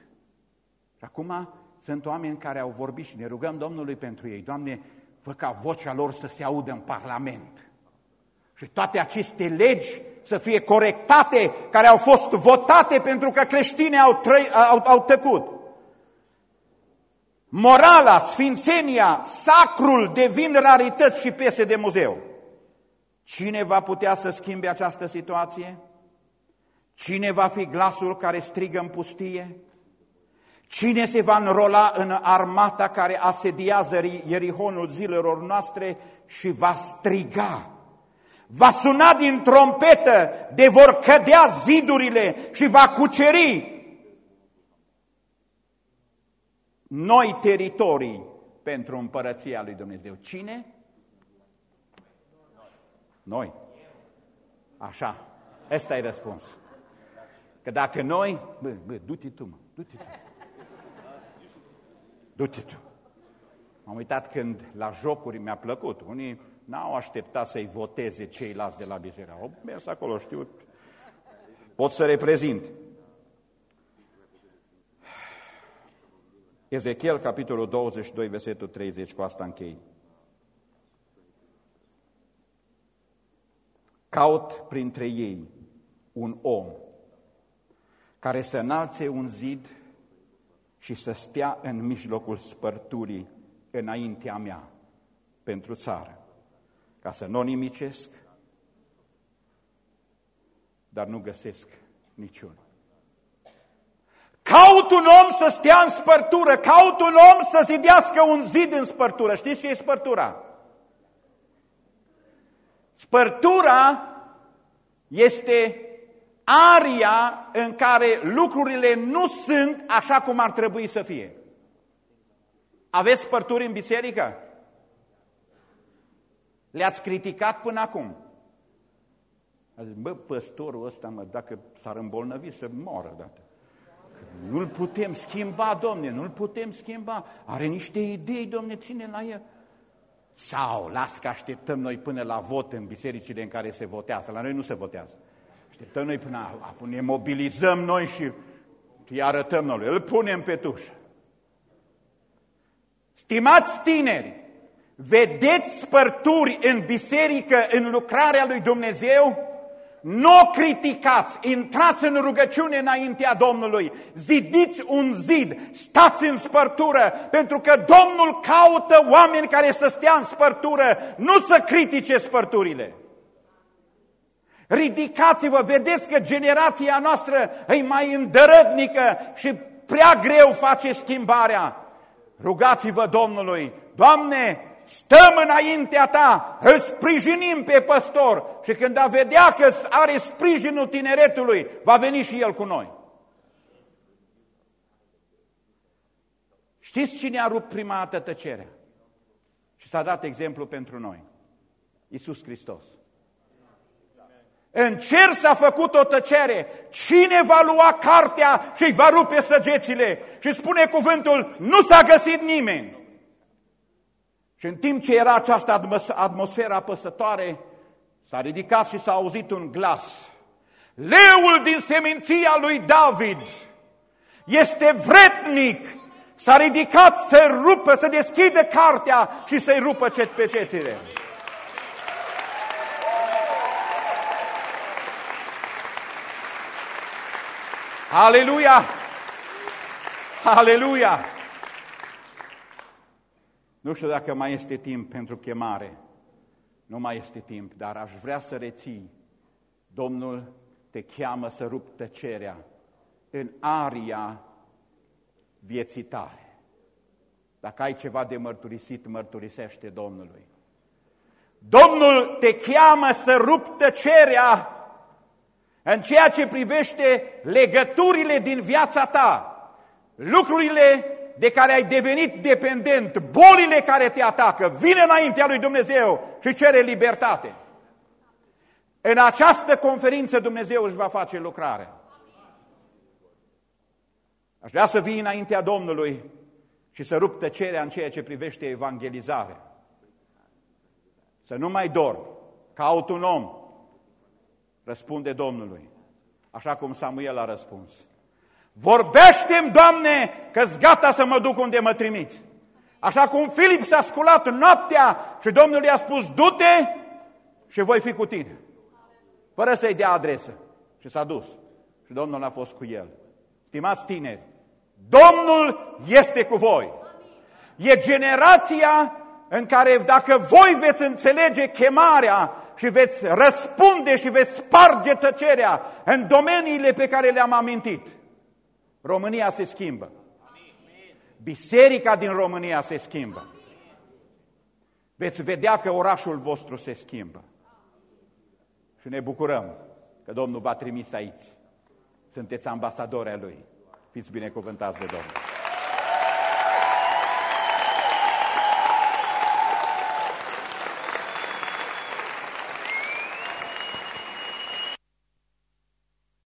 Și acum sunt oameni care au vorbit și ne rugăm Domnului pentru ei. Doamne, fă ca vocea lor să se audă în Parlament. Și toate aceste legi să fie corectate, care au fost votate pentru că creștinii au, trăi, au, au tăcut. Morala, sfințenia, sacrul devin rarități și piese de muzeu. Cine va putea să schimbe această situație? Cine va fi glasul care strigă în pustie? Cine se va înrola în armata care asediază Ierihonul zilelor noastre și va striga? Va suna din trompetă de vor cădea zidurile și va cuceri noi teritorii pentru împărăția lui Dumnezeu. Cine? Noi. Așa. Ăsta e răspuns. Că dacă noi... Bă, bă, du-te tu, mă, du-te tu. Du-te tu. M-am uitat când la jocuri mi-a plăcut. Unii n-au așteptat să-i voteze ceilalți de la biserică. Au mers acolo, știu, pot să reprezint. Ezechiel, capitolul 22, versetul 30, cu asta închei. Caut printre ei un om care să înalțe un zid și să stea în mijlocul spărturii înaintea mea pentru țară, ca să nu o nimicesc, dar nu găsesc niciunul. Caut un om să stea în spărtură, caut un om să zidească un zid în spărtură. Știți ce e spărtura? Spărtura este aria în care lucrurile nu sunt așa cum ar trebui să fie. Aveți spărturi în biserică? Le-ați criticat până acum? A zis, bă, păstorul ăsta, mă, dacă s-ar îmbolnăvi, să moară dată. Nu-l putem schimba, domne, nu-l putem schimba. Are niște idei, domne, ține la el. Sau las că așteptăm noi până la vot în bisericile în care se votează. La noi nu se votează. Așteptăm noi până ne mobilizăm noi și îi arătăm noi. Îl punem pe tușă. Stimați tineri, vedeți spărturi în biserică, în lucrarea lui Dumnezeu? Nu o criticați, intrați în rugăciune înaintea Domnului, zidiți un zid, stați în spărtură, pentru că Domnul caută oameni care să stea în spărtură, nu să critique spărturile. Ridicați-vă, vedeți că generația noastră e mai îndărătnică și prea greu face schimbarea. Rugați-vă Domnului, Doamne, stăm înaintea ta, îl sprijinim pe păstor și când a vedea că are sprijinul tineretului, va veni și el cu noi. Știți cine a rupt prima dată tăcerea? Și s-a dat exemplu pentru noi. Iisus Hristos. În cer s-a făcut o tăcere. Cine va lua cartea și va rupe săgețile? Și spune cuvântul, nu s-a găsit nimeni. Și în timp ce era această atmosferă apăsătoare, s-a ridicat și s-a auzit un glas. Leul din seminția lui David este vretnic, s-a ridicat să rupă, să deschidă cartea și să-i rupă pe cețile. Aleluia! Aleluia! Nu știu dacă mai este timp pentru chemare. Nu mai este timp, dar aș vrea să reții. Domnul te cheamă să rup tăcerea în aria vieții tale. Dacă ai ceva de mărturisit, mărturisește Domnului. Domnul te cheamă să rup tăcerea în ceea ce privește legăturile din viața ta, lucrurile de care ai devenit dependent, bolile care te atacă, vine înaintea lui Dumnezeu și cere libertate. În această conferință Dumnezeu își va face lucrarea. Aș vrea să vii înaintea Domnului și să rup tăcerea în ceea ce privește evangelizarea. Să nu mai dormi, caut un om, răspunde Domnului, așa cum Samuel a răspuns. Vorbește-mi, Doamne, că-s gata să mă duc unde mă trimiți. Așa cum Filip s-a sculat noaptea și Domnul i-a spus, du-te și voi fi cu tine. Fără să-i dea adresă. Și s-a dus. Și Domnul a fost cu el. Stimați tineri, Domnul este cu voi. E generația în care dacă voi veți înțelege chemarea și veți răspunde și veți sparge tăcerea în domeniile pe care le-am amintit, România se schimbă. Biserica din România se schimbă. Veți vedea că orașul vostru se schimbă. Și ne bucurăm că Domnul v-a trimis aici. Sunteți ambasadori ai Lui. Fiți binecuvântați de Domnul.